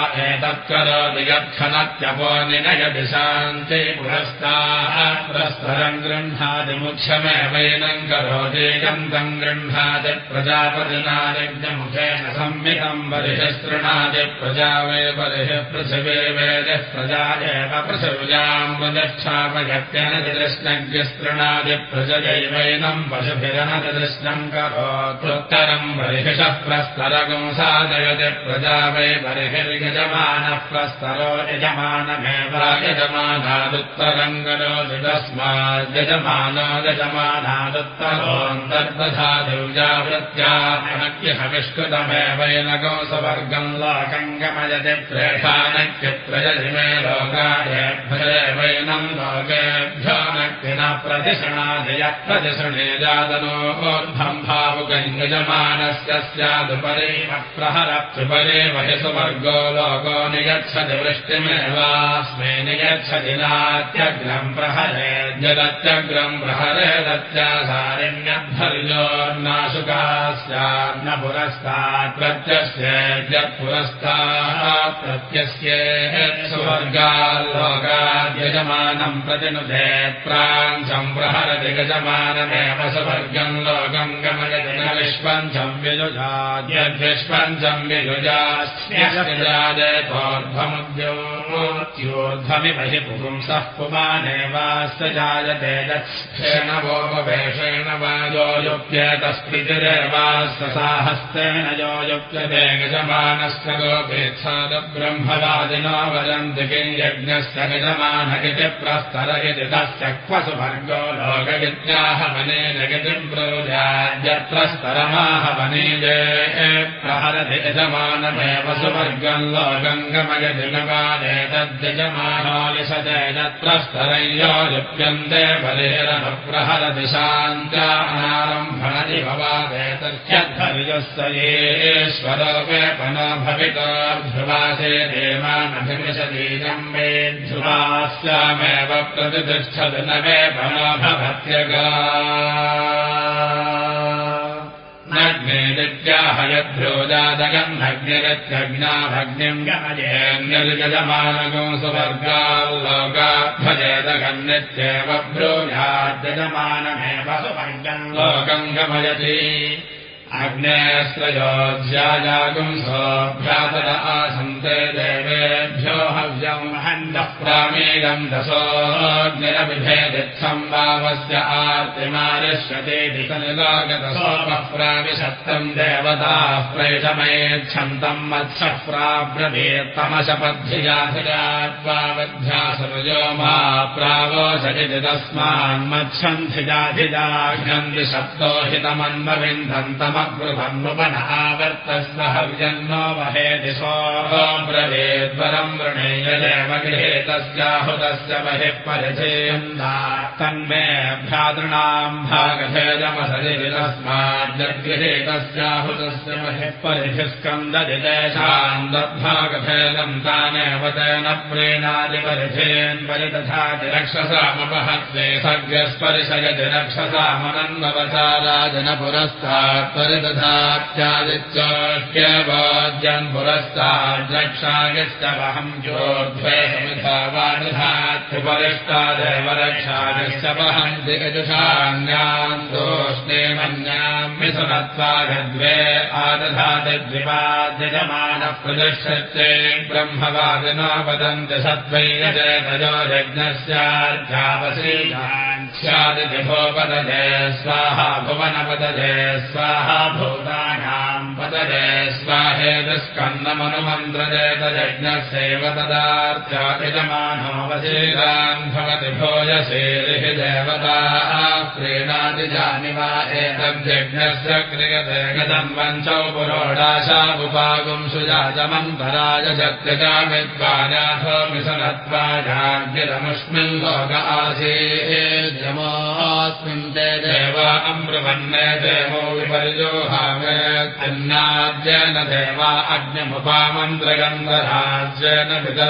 निनयति शान्ति पुरस्ताः पुरस्तरम् गृह्णाति मुख्यमेवैनम् करोति गन्तम् गृह्णाति प्रजापतिनादिज्ञमुखेन संमितम् बर्हिस्तृणाति प्रजा वै बर्हिः पृथिवे वेदिः प्रजा एव पृथिव्याम् प्रतिष्ठापयत्यनतिकृष्णज्ञस्तृणादि प्रजयैवैनम् पशुभिरनतिकृष्णम् करोतु उत्तरम् बर्हिषः प्रस्तरगम् साधयति प्रजा वै बर्हिर्यजमानः प्रस्तरो यजमानमेव यजमानादुत्तरम् करोति तस्माद्यजमानो यजमानादुत्तरोऽन्तर्दधा दिव्यावृत्याहविष्कृतमेवैनगो सवर्गम् लोकम् गमयति प्रेषानक्यप्रजति मे लोकेभ्यो नक्तिन प्रतिशणाधिय प्रतिशणे जातनोर्धम् भावुकम् यजमानस्य स्यादुपरि प्रहर त्रिपरे महि सुवर्गो लोको निगच्छति वृष्टिमेवास्मै निगच्छति नात्यग्रम् प्रहरे जदत्यग्रम् प्रहरे दत्यासारिण्यद्धर्योर्नाशुकास्यान्न पुरस्तात् प्रत्यस्येद्यत्पुरस्तात् प्रत्यस्य सुवर्गाल्लोकाद्यजमानम् प्रतिनुधे प्राञ्चम् प्रहरति गजमानमेव सुवर्गम् लोकम् गमयति न विश्वञ्चम् विजुजाद्यद्विश्वञ्चम् विजुजास्योर्ध्वमुद्योर्ध्वमिव हि पुंसः पुमानेवास्य जायते दक्षेणवोपवेशेण वा यो युप्येतस्पृतिरेवास्य साहस्तेन यो युप्यते गजमानस्य गोपेच्छादब्रह्मवादिनो वदन्ति किम् यज्ञस्य गजमानगिति प्रस्तर इति तस्य क्वसु भर्गो लोकविद्याहवनेन गितिम् प्रोजाद्यत्र प्रहरति यजमानमेव सुवर्गम् लोकङ्गमयति न वादे तद्यजमानालिशते तत्र स्तरय्यो लिप्यन्ते बलेरनुप्रहरति शान्त्यानारम्भणति भवादे तस्यद्धर्यस्य येश्वरोपेपनो भवितोर्ध्रुवासे देवानभिमिषदीजम् मे ध्रुवास्यामेव प्रतिष्ठति न वेपनो भवत्यगा नग्नेदित्याहयद्भ्योजादगन्धग्निरत्यग्नाभग्निम् गमयेन्यजमानगो सुवर्गाल्लोकाध्वजेदगन्नित्येव भ्रूयाद्यजमानमेव सुवर्गम् लोकम् गमयति अग्नेऽस्त्रयोज्याजागुंसोऽभ्यातर आसन्ते देवेभ्यो आर्तिमारिष्यतेति खलुलोकदशोपः प्राविशत्तम् देवताः प्रैषमेच्छन्तम् मत्सः प्राव्रभेत्तमशपद्धिजाधिजात्वावध्यासरुजो मा प्रावोषयति तस्मान्मत्सन्धिजाधिजाघ्नन्ति सप्तो हितमन्वविन्धन्तमगृहन्मुपन आवर्तस्व हव्यन्नो महेति सोऽब्रवेद्वरम् वृणेयदेव गृहे तस्याहुतस्य बहिः परिचेयन्दा तन्मे भ्रातॄणाम् भागभेदमसजि तस्माद्गृहे तस्याहुतस्य बहिः परिधिः स्कन्दति तेषाम् तद्भागभेदम् तानेव तेन प्रेणादिपरिधेन् परिदधाति रक्षसामपहत्वे सव्यस्पर्शयति रक्षसामनन्वचाराजन पुरस्तात् परिदधात्यादित्योह्यवाद्यन् पुरस्ताद् रक्षायश्चवहम् यजुषान्याम् दोष्णे मन्याम् मिथुनत्वागद्वे आदधाति द्विपाद्यजमानः प्रदर्शत्ते ब्रह्मवादिनो वदन्ति सत्त्वैयजयतयो यज्ञस्याध्यावशीयान् स्यादिभोपदजे स्वाहा भुवनपदजे स्वाहा भूतानाम् पदजे स्वाहेदस्कन्दमनुमन्त्रजेतयज्ञस्यैव देवताः प्रीणादिजानि वा एतद्यज्ञस्य क्रियते गतम् वञ्चौ पुरोडाशामुपागुम् सुजातमन्तराय सत्यजामित्वाजाथो मिशनत्वाजाग्यतमुष्मिन् लोक आसीद्यमोऽस्मिन् ते देवा अमृवन्ने देवो विपर्योहामेन्नाद्येन देवा अग्निमुपामन्त्रगन्धराज्येन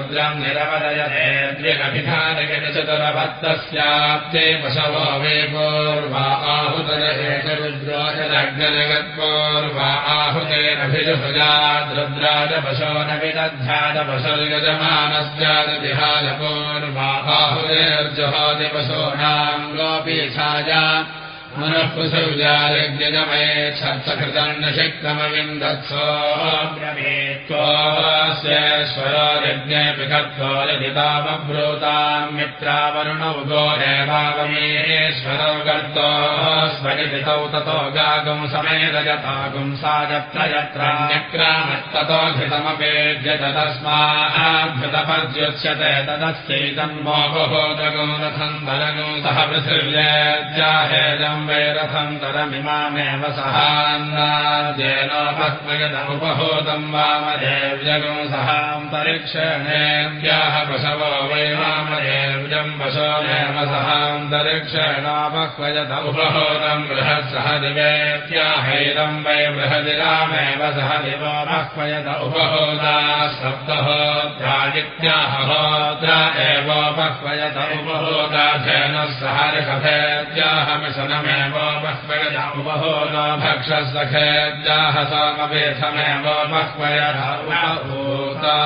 रुद्रम् निरवदयते चतुरभत्तस्याप्ते पशवो वे पूर्वा आहुतय एष रुद्रोजलग्नजगत्पूर्वा आहुतेरभिजुभुजाद्रुद्राज पशो न विदध्यादपशुर्यजमानस्यादिहालपूर्वा आहुतेर्जुहोति पशूनाम् गोपी छाया मनः पृथिव्यायज्ञमये छत्सकृतन्नशिक्रमविन्दत्सोऽब्रवीत्वस्येश्वरो यज्ञेऽपि कर्त्वा यदितामब्रूताम् मित्रावरुणौ गोरेवावमेश्वरौ कर्तो स्वयदितौ ततो गागुम् समेदयतागुम् सा यत्र यत्रान्यक्रामस्ततो घृतमपेद्य तस्माद्धृतपर्युच्यते तदस्यैतन्मोहोदगो रथम् दलगुम् सह पृथिव्याजाहेजम् वैरथन्तरमिमामेव सहान्नाद्येनोपस्मयदमुपहूतम् वामदेव्यगुम् सहान्तरिक्षणेभ्यः पशवो वै वामदेव्यम् पशोमेव सहान्तरिक्षणापह्वयत उपहूतम् बृहत्सह दिवेत्याहैरम् वै बृहदिरामेव सह दिवो उपहूता सप्तहोत्रादित्याह होत्र एवोपह्वयत उपहूता धेनः सह ऋषभेत्याहमिशनमे उपहो भक्षसखेद्याः सोमवेथमेव बह्वयभूता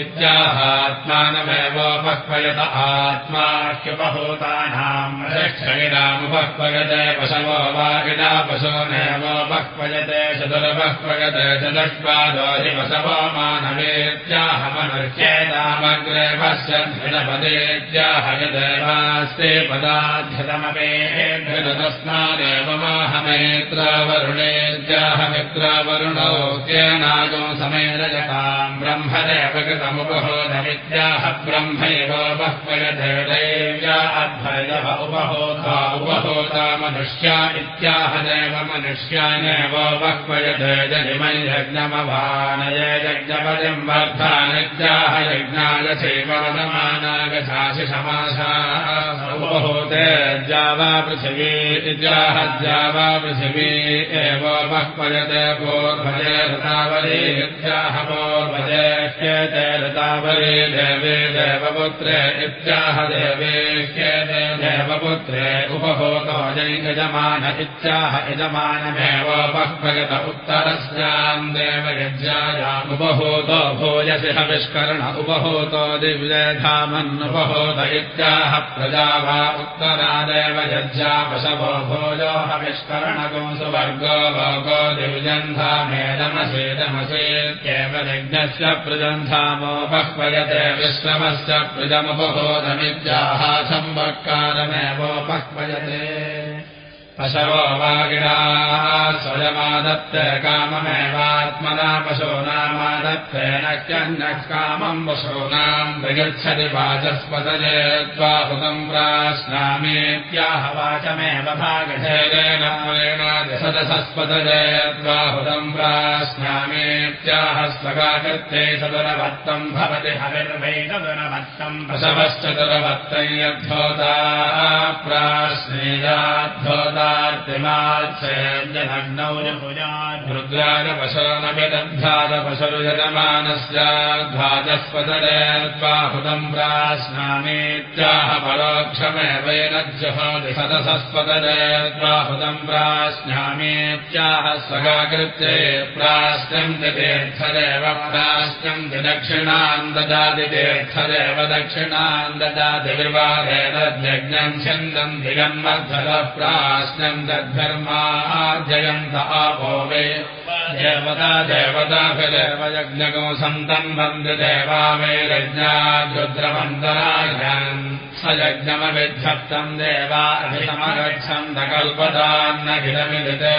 इत्याहात्मानमेवोपह्वयत आत्मा ह्युपहूतानाम् रक्षगिरामुपह्वयते पशवो वागिडापशो नैवोपह्वयते चतुरपह्वयते चतुष्पादोहि पशवो मानवेत्याहमनुष्येतामग्रे पश्यन्धृतपदेत्याह यदेवास्ते पदाध्यतमपेभ्यतस्मादेव माहमेत्रावरुणेत्याह मित्रावरुणौ तेनागो समेरजताम् ब्रह्मदेवकृत कृतमुपहोधमित्याह ब्रह्मैवोपह्वयदेवैव्या अध्वरयः उपहोधा उपहोता मनुष्या इत्याह देव मनुष्यानेवोपह्वयदेजनिमयज्ञमभानय यज्ञपदिम् वर्धानित्याह यज्ञाय चैवदमानागशासि समासा उपहोते ज्यावा पृथिवी इत्याह ज्यावा पृथिवी एवोपह्वयते पूर्वजे ऋतावली इत्याह पूर्वजे ऋतावली देवे देवपुत्रे इत्याह देवे ह्येते देवपुत्रे उपहोतो यजमान इत्याह यजमानमेवोपह्वयत उत्तरस्याम् देवयज्ञायामुपहूतो भूयसि हविष्करण उपहूतो दिव्यधामन्नुपहूत इत्याह प्रजा वा उत्तरादेव यज्ञा पशवो भोजो हविष्करणगो सुवर्गो भोगो दिव्यन्धामेदमसेदमसेत्येव यज्ञस्य प्रजन्धामोपह्वयते विश्रमस्य प्रजमुपबोधमित्याह संवक्कारमेवोपह्वयते पशवो वागिणाः स्वयमादत्त काममेवात्मना पशूनामादत्तेन क्यन्यः कामम् पशूनाम् प्रगच्छति वाचस्पतये त्वाहुतम् प्राश्नामेत्याह वाचमेव भागधेरेण सदसस्पतये त्वाहुतम् प्राश्नामेत्याह स्वगाकृत्ये सदुरवत्तम् भवति हविर्वैतदुरवत्तम् पशवश्चतुरवत्तम् यद्धोता प्राश्नेयाद्धोता रुद्राजपशोनविदध्यादपशरुजमानस्याध्वाजस्पदरे त्वाहुतम् प्राश्नामेत्याह परोक्षमेवैनज्जहोति सदसस्पदरे त्वाहुतम् प्राश्नामेत्याह स्वगाकृत्ये प्राश्नम् तीर्थदेव प्राश्नम् दक्षिणाम् ददाति तीर्थदेव विवाहेन जज्ञम् छन्दम् दिगन्मद्धः प्राश्नम् दद्धर्मार्जयन्त आपो वे। देवता देवताभिदेव यज्ञगो सन्तम् वन्दि देवा मे यज्ञाद्रुद्रमन्तराज्ञम् स देवा कल्पदान्नखिलमिदिते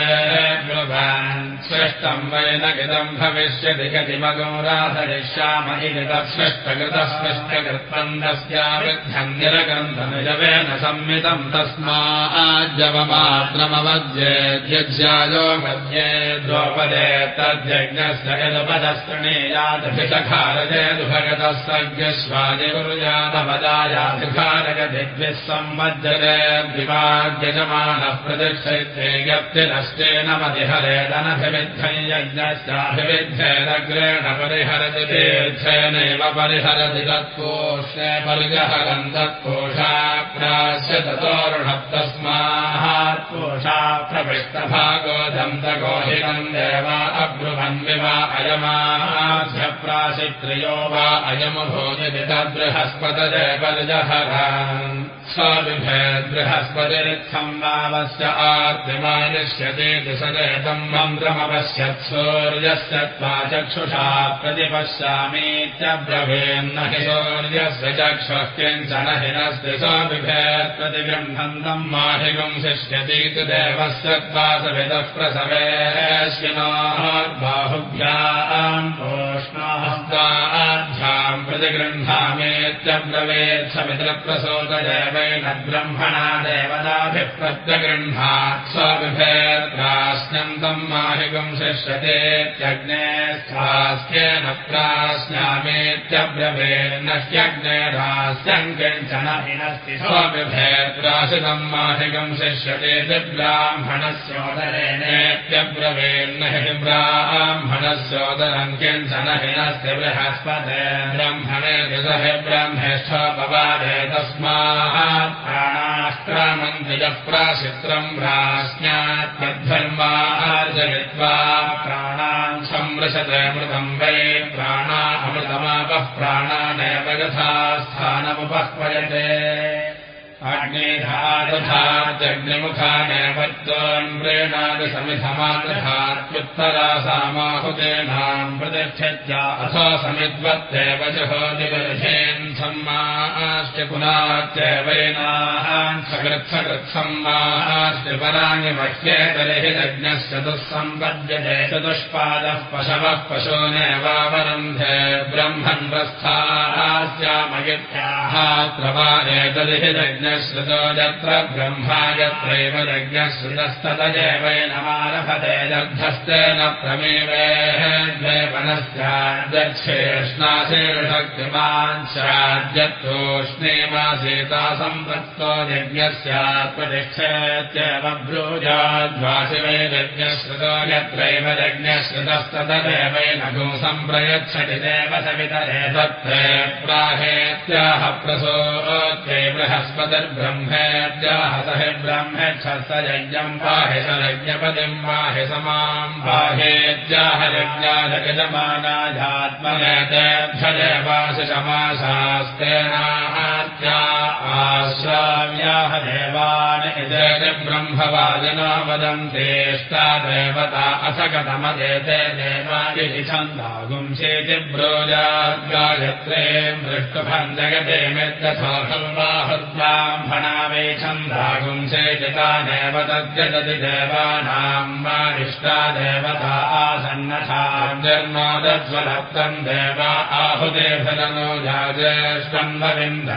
स्पष्टम् वै न गिदम् भविष्यति गतिमगो राधयिष्याम इति तत्स्पष्टकृतस्पष्टकृत्वम् तस्याविद्धम् निरगन्धनिजवेन संमितम् तस्माज्जवमात्रमवद्येद्यज्यायो मध्ये द्वौपदे तद्यज्ञस्य यदुपदस्तृणीयादभिषखारजेदुभगतः सज्ञस्वादिगुरुजातपदायाधिकारगदिद्भिः सम्बद्धते विवाद्यजमानः प्रतिक्षैत्रे यप्तिनष्टेन मतिहरेदनभिविद्धम् यज्ञस्याभिविद्धेदग्रेण परिहरति तीर्थेनैव परिहरति तत्कोष्णे परिजहरम् तत्कोषाप्रास्य ततोरुणः तस्मात् कोषा प्रविष्टभागो दन्तकोहितम् देवा अब्रुवन्विवा अयमाध्यप्राशित्रियो वा अयमभूति तद्बृहस्पतजय पर्जहरान् बृहस्पतिरित्थम् वावस्य आर्तिमानिष्यते दिशदेतम् मन्त्रमपश्यत् सूर्यस्य त्वा चक्षुषा प्रतिपश्यामीत्यब्रवीन्न हि सूर्यस्य चक्षुः किञ्चन हिनस्ति प्रतिगृह्णन्तम् माहिगुम् शिष्यतीति देवस्य त्वा सवितः प्रसवेश्विनार्बाहुभ्याम् ओष्णाहस्ताभ्याम् प्रतिगृह्णामेत्यब्रवेत् समित्रप्रसोददेव ब्रह्मणा देवताभिः प्रत्यगृह्णात् स्वविभेत्रास्यन्तम् माहिकम् शिष्यतेत्यग्ने स्वास्थ्येन प्राश्नामेत्यब्रवेन्नह्यग्नेरास्यम् किञ्चन हिनस्ति स्वविभेत्राशितम् माहिकम् शिष्यते ब्राह्मणस्योदरेणेत्यब्रवेन्न हि ब्राह्मणस्योदरम् किञ्चन हिनस्ति बृहस्पते ब्रह्मणे हि ब्रह्मेष्ठ पवादे तस्मात् प्राणाक्रामन्त्यजः प्राशित्रम् प्राश्नात्यद्धर्मार्जयित्वा प्राणान् संवृशते मृतम् वै प्राणा अमृतमापः प्राणानेव यथा स्थानमुपह्वयते अग्निधातुधात्यग्निमुखानेवत्वम्प्रेणादिसमिधमादधात्युत्तरा सामाहुतेनाम् प्रतिष्ठत्या अथो समिद्वत्तेव जहोदिवर्धेन् तर्हि यज्ञस्य दुःसम्पद्यते चतुष्पादः पशवः पशूनेवावरन्धे ब्रह्मन् प्रस्थास्यामयत्याः प्रवादेतर्हि यज्ञ श्रुतो यत्र ब्रह्मा यत्रैव यज्ञश्रुतस्ततजेवैनमारभते दग्धस्तेन प्रमेवे द्वैपनश्चाद्यक्षेष्णाशीर्षक्तिमान् स्याद्यत्तोष्णेमासीता सम्पत्तो यज्ञस्यात्मतिक्षेत्येव ब्रूजाद्वासि वै यज्ञश्रुतो यत्रैव यज्ञश्रुतस्ततदेवैनगो सम्प्रयच्छति देव सवितरे तत्रे प्राहेत्याह प्रसोत्यै बृहस्पतिर्ब्रह्मेत्याह स हि ब्रह्मेच्छस यज्ञम् पाहि स यज्ञपतिम् पाहि समाम् पाहेत्याह यज्ञाजगजमानाजात्मनेतेभ्यदेवासि समासास्तेनात्या आश्राव्याह देवान् इति ब्रह्मवादिनो वदन्तेष्टा देवता कथमदेते देवादिति छन्दागुंसेति ब्रोजाद्गायत्रे मृष्टुभम् जगते मित्यथोऽहल्वाहुर्ब्राह्मणा वे छन्दागुंसेति तानेव तद्यदति देवानाम् वा इष्टा देवता आसन्नथाजन्मोदज्वलप्तम् देवा आहुते फलनो याजेष्टम्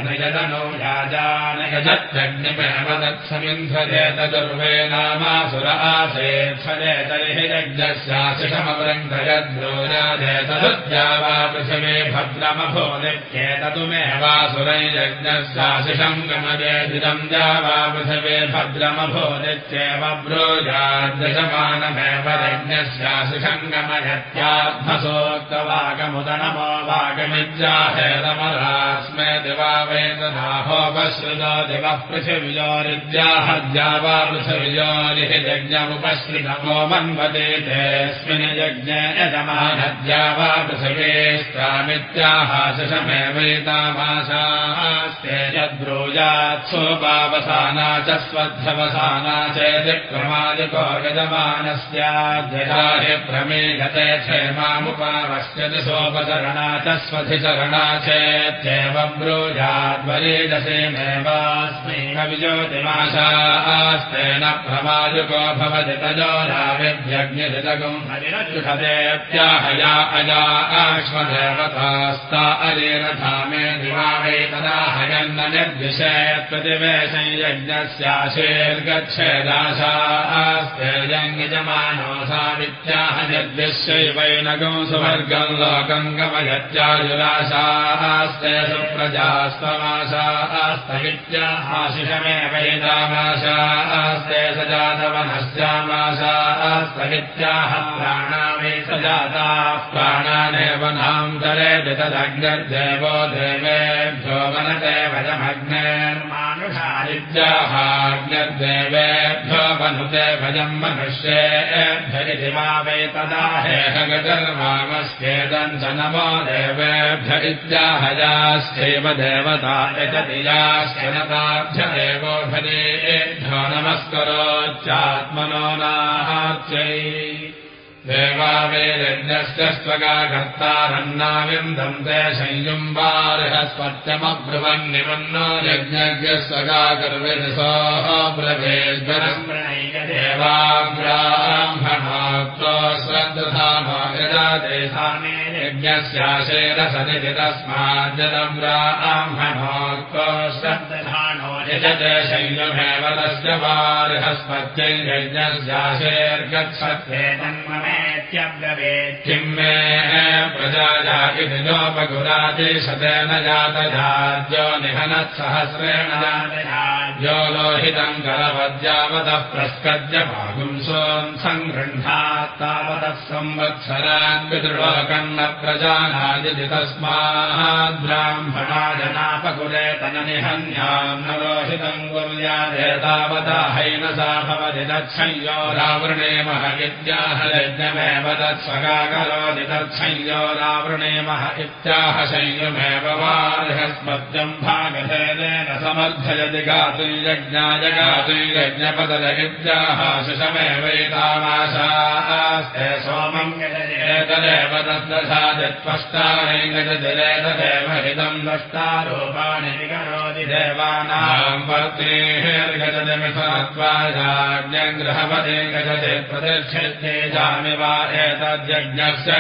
वविन्दनयदनो याजान यजत्यग्निमेव तत्समिन्धते तदुर्वे नामासुर आसेत्फले तर्हि यज्ञस्याशिषमवृङ्गयद्रोजादे तदुद्या वा पृथिवे भद्रमभोदित्येतदुमेवासुरै यज्ञस्याशिषम् गमयेदिदम् द्या वा पृथिवे भद्रमभोदित्येव ब्रोजाद्यजमानमेव यज्ञस्याशिषम् गमयत्यात्मसोक्तवागमुदनमो वागमिद्याहेरमरास्मे दिवा वेदनाहोपश्रुतो दिवः पृथिव्योरिद्याह द्या वा पृथिव्योरिः यज्ञमुपश्रितमो मन्वते तेऽस्मिन् यज्ञे यजमानद्या वा पृथिवेस्तामित्याहाशिषमेवैतामाशास्ते यद्ब्रूजात् सोपावसाना च स्वध्यवसाना चेति क्रमादिको यजमानस्याद्यजाहि प्रमेयते क्षेमामुपावश्यति सोपचरणा च स्वधिचरणा चेत्येव ब्रूजाद्वरीदशेमेवास्मै कविज्योतिमाशास्तेन प्रमाजुको भवति तजो नाविद्यग्निरिदगुम् हरिरजुषदेत्याहया अजा आश्वदेवतास्ता अरेण धामे दिवावै तदा हयन्न निर्विषयत्प्रतिवेशं यज्ञस्याशेर्गच्छेदाशास्तेर्यङ्गिजमानो सावित्याह निर्विश्यैवैनगम् सुवर्गम् लोकम् गमयत्याजुराशास्ते सुप्रजास्तमाशास्तवित्याहाशिषमेवैतामाशास्ते सजातवनश्चामाशास्तवित्याह प्राणावे सजाताः प्राणानेव नान्तरे तदग्निर्देवो देवेभ्यो वनते वजमग्नेर्मानुषाय विद्याहाग्निर्देवेभ्यो मनुते भजम् मनुष्येभ्यरिति वा वै तदा हेहगतिर्वामस्येदम् च नमो देवेभ्य इत्याहयाश्चैव देवता देवो भजेभ्यो नमस्करोच्चात्मनो नाच्यै देवावेरज्ञस्य स्वगाकर्तारन्नाविन्दम् ते संयुम्बार्हस्पत्यमब्रुवन्निमन्नो यज्ञज्ञ स्वगाकर्विरसोः ब्रवेद्वरम् देवाब्राह्मणाक्तो श्रद्धानो यदा देशाने यज्ञस्याशेरसनिति तस्माज्जलम् ब्राह्मणोक्तो श्रद्धानो यजते संयुमेव तस्य वार्हस्पत्यै यज्ञस्याशेर्गच्छत्वे किम् मे प्रजाजातिभिजोपगुरातिशतेन जातजाद्यो निहनत्सहस्रेण यो लोहितम् करवद्यावतः प्रस्कद्य भागुंसोन् सङ्गृह्णात्तावतः संवत्सरान् विदृढोकन्न प्रजानादितस्माद्ब्राह्मणा जनापकुले तननिहन्याम् न लोहितम् कुर्यादेतावता हैनसा भवति दक्षय्यो रावृणे महविद्याहरज्ञ यज्ञमेव तत्स्वगाकरोति तत्संयो रावृणे मह इत्याह संयमेव यज्ञाय गातुम् यज्ञपदल इत्याह शिशमेवैतामाशास्ते सोमम् एतदेव तद्दशादित्वष्टानि गजदिरेतदेव हितम् दष्टारूपाणि विकरोति देवानाम् वर्तेर्गजमिथनत्वाजाज्ञम् गृहपदे गजते प्रतिष्ठिते जामि वा एतद्यज्ञस्य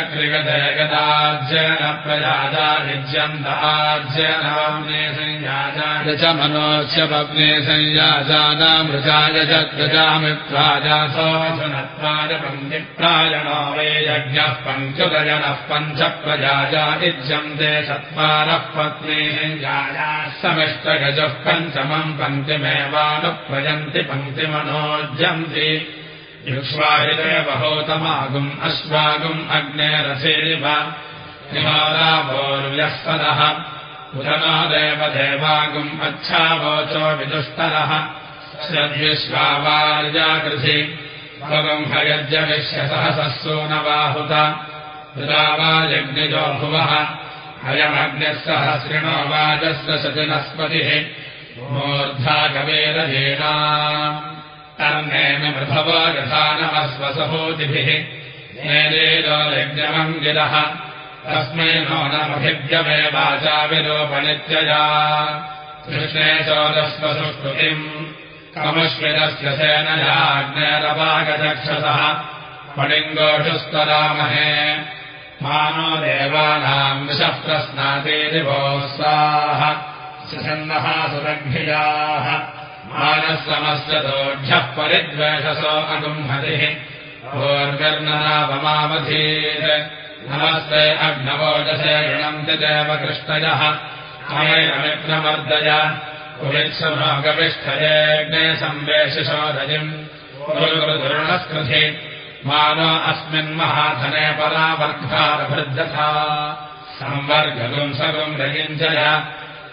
प्रजाजा निज्यन्ताज्यनाम्ने संयाजाय च मनोस्य पत्ने संयाजानामृजाय च प्रजामित्राजासोऽसुनत्वाय पङ्क्तिप्रायणो वै यज्ञः पञ्चुदयनः पञ्च प्रजाजा निज्यन्ते चत्वारः पत्नी संयाजाः समिष्टगजः पञ्चमम् पङ्क्तिमेवानुप्रयन्ति पङ्क्तिमनोज्यन्ति युक्ष्वाहिदेवहोतमागुम् अश्वागुम् अग्नेरथेरिव हिमादावोर्व्यस्पदः पुरनो देवदेवागुम् अच्छावोचो विदुष्टरः। श्रद्विश्वावार्याकृधि भगम् हयज्यविश्यसहसः सूनबाहुत वा भुवः। अयमग्निः सहस्रिणो वाजस्य शतिनस्पतिः। मूर्धा कवेरधीना कर्णेन मृभवो यथा नमस्वसभूतिभिः नेलेलो यज्ञमङ्गिरः तस्मै वाचा विलोपनित्यया। कृष्णे चोदस्वसुष्टुतिम्। कमश्विनस्य सेनयाज्ञरवागचक्षसः पणिङ्गोषुस्तरामहे मानो देवानाम् विषः प्रस्नातेरिभोस्ताः सुषन्नः सुरग्भियाः मानः परिद्वेषसो अगुम्हतिः भोर्गर्णनावमावधीत् नमस्ते अग्नवोजसे ऋणन्ति देवकृष्णयः। अमेरमिप्रमर्दय कुलित्समोगविष्ठयेऽग्ने संवेशिशोदयिम् गुरुगुरुदुर्णस्कृधि मानो अस्मिन्महाधने परावर्गारभृद्धथा संवर्गगुम् सगुम् रयिञ्जय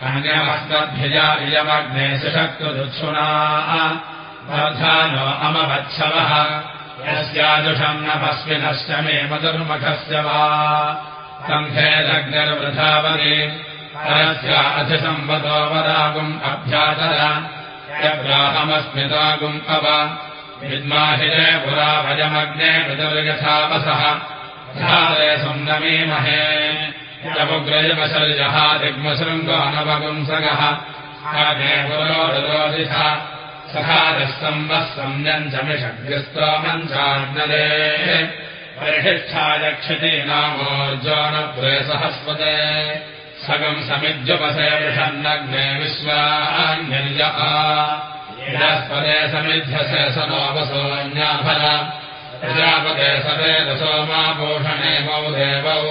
अन्यमस्मद्भिजा इयमग्ने सुषक्तुदुत्सुना। वर्धानो अमवत्सवः। यस्याजुषम् नमस्मिनश्च मे मधुर्मखस्य वा। सङ्घेदग्निर्वृथावने परस्या अधिसम्वतो वरागुम् अभ्यातर यग्राहमस्मितागुम् अव। विद्माहिरे पुरा भजमग्ने विदुर्यथावसः सुन्दमीमहे यमुग्रजमशर्यः दिग्मशृङ्गानवगुंसगः पुरोरोधिथ सखादः सम्बः संयञ्चमिषग्रस्तोमञ्चाग्नदे परिष्ठायक्षति नामोर्जोनप्रेसहस्वते सगम् समिद्युपसे विषन्नग्ने विश्वान्यर्यः। यस्पदे समिध्यसे स नोपसोऽन्याफल प्रजापते सते रसोमापोषणे मौ देवौ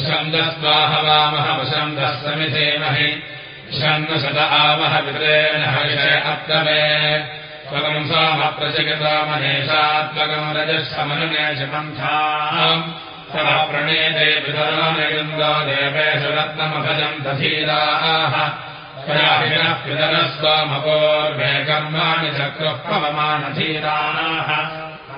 छन्दस्वाहवामहवशन्दः समिधेमहि छन्दशत आवह विद्रेण हरिषे अप्तमे। त्वगम् सोमप्रचकितामनेशात्मकम् रजस्समनुनेशपन्थाम् तव प्रणेते पितरानयुन्दो देवेषु रत्नमभजम् दधीराः। पितरस्त्वमपोर्वेकर्माणि चक्रुः पवमानधीराः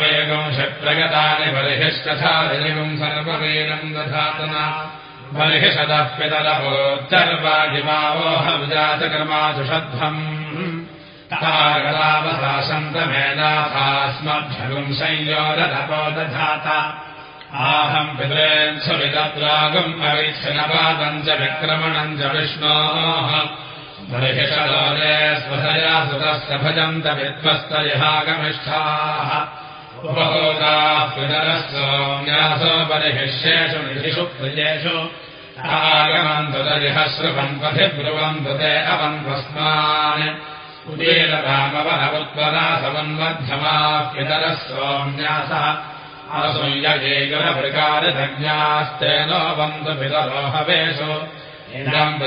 वेगम् शत्रगतानि बर्हिष्टथादिगुम् सर्ववेदम् दधातना। बर्हिषदः पितरवोच्चर्वाजिमावोहजातकर्मासु षध्वम् तागतावसासन्तमेनाथास्मभ्यगुम् संयोदधपो दधाता। आहम् पितॄन् सुविदत्रागम् अविच्छिनपादम् च विक्रमणम् च विष्णोः बर्हिषलोले स्वधया सुतस्य भजन्त विद्वस्तयहागमिष्ठाः उपभोगाः पितरस्सोम्यासो बर्हिष्येषु निधिषु प्रियेषु। आगमन्तु दरिहश्रुवम् पथि ब्रुवन्तु ते समन्मध्यमाः पितरः सोम्यासः। असंयगेगुणप्रकारधज्ञास्तेनो बन्धु पितरोहवेषु इदम्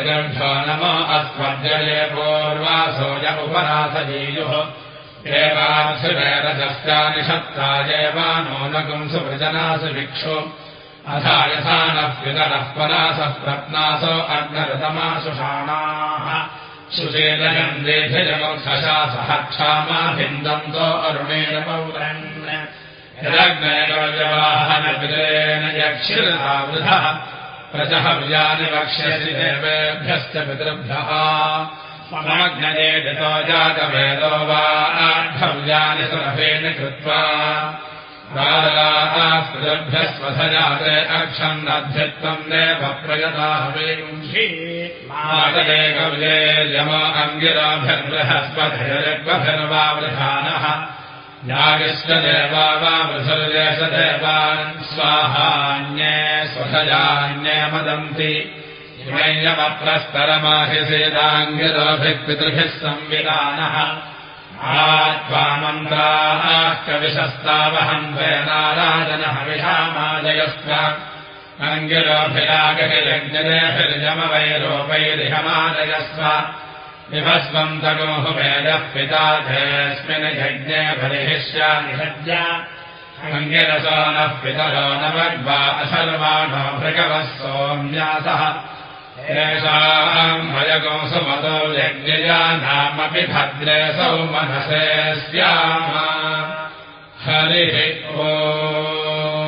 नम अस्मद्यये पूर्वासोज उपरासजीयुः एवार्थुरजस्यानि शक्तायेवानो न गुंसु वृजनासु भिक्षु। अथा यथा नः पितरः परासः प्रत्नासो अग्नरतमासु शाणाः सुचेदयन्देभिजमुक्षशासः क्षामाभिन्दन्तो अरुणेन पौरन्। यदग्नयवाहनपितरेण यक्षिरतावृधः प्रजः विजानि वक्ष्यसि देवेभ्यश्च पितृभ्यः। ममग्नये गतो जातवेदो वा आढव्यानि सुरभेन कृत्वा। पितृभ्यस्वधजाते अक्षम् नध्यत्वम् देव प्रयताहवेयुंषि मातदेकविजे यम अङ्गिराभिर्बृहस्पतिर्वभिर्वावृधानः यागिश्च देवा वा वृथुर्यश देवान् स्वाहान्ये स्वधजान्ये मदन्ति। इमयमप्रस्तरमाहिसेदाङ्गिरोभिः पितृभिः संविधानः आत्वामन्त्राः कविशस्तावहम् नाराजनः विषामादयस्व अङ्गिरोभिरागहियज्ञरेभिर्जमवैरोपैरिहमादयस्व विभस्वम् तनोः वेदः पिता धेऽस्मिन् यज्ञे बलिहिष्यानिषज्य अङ्गिरसो नः पितरो नवग्वा असर्वाणो भृगवः सोम्यासः यज्ञजानामपि भद्रे सौ मनसे स्याम। हरिः ओ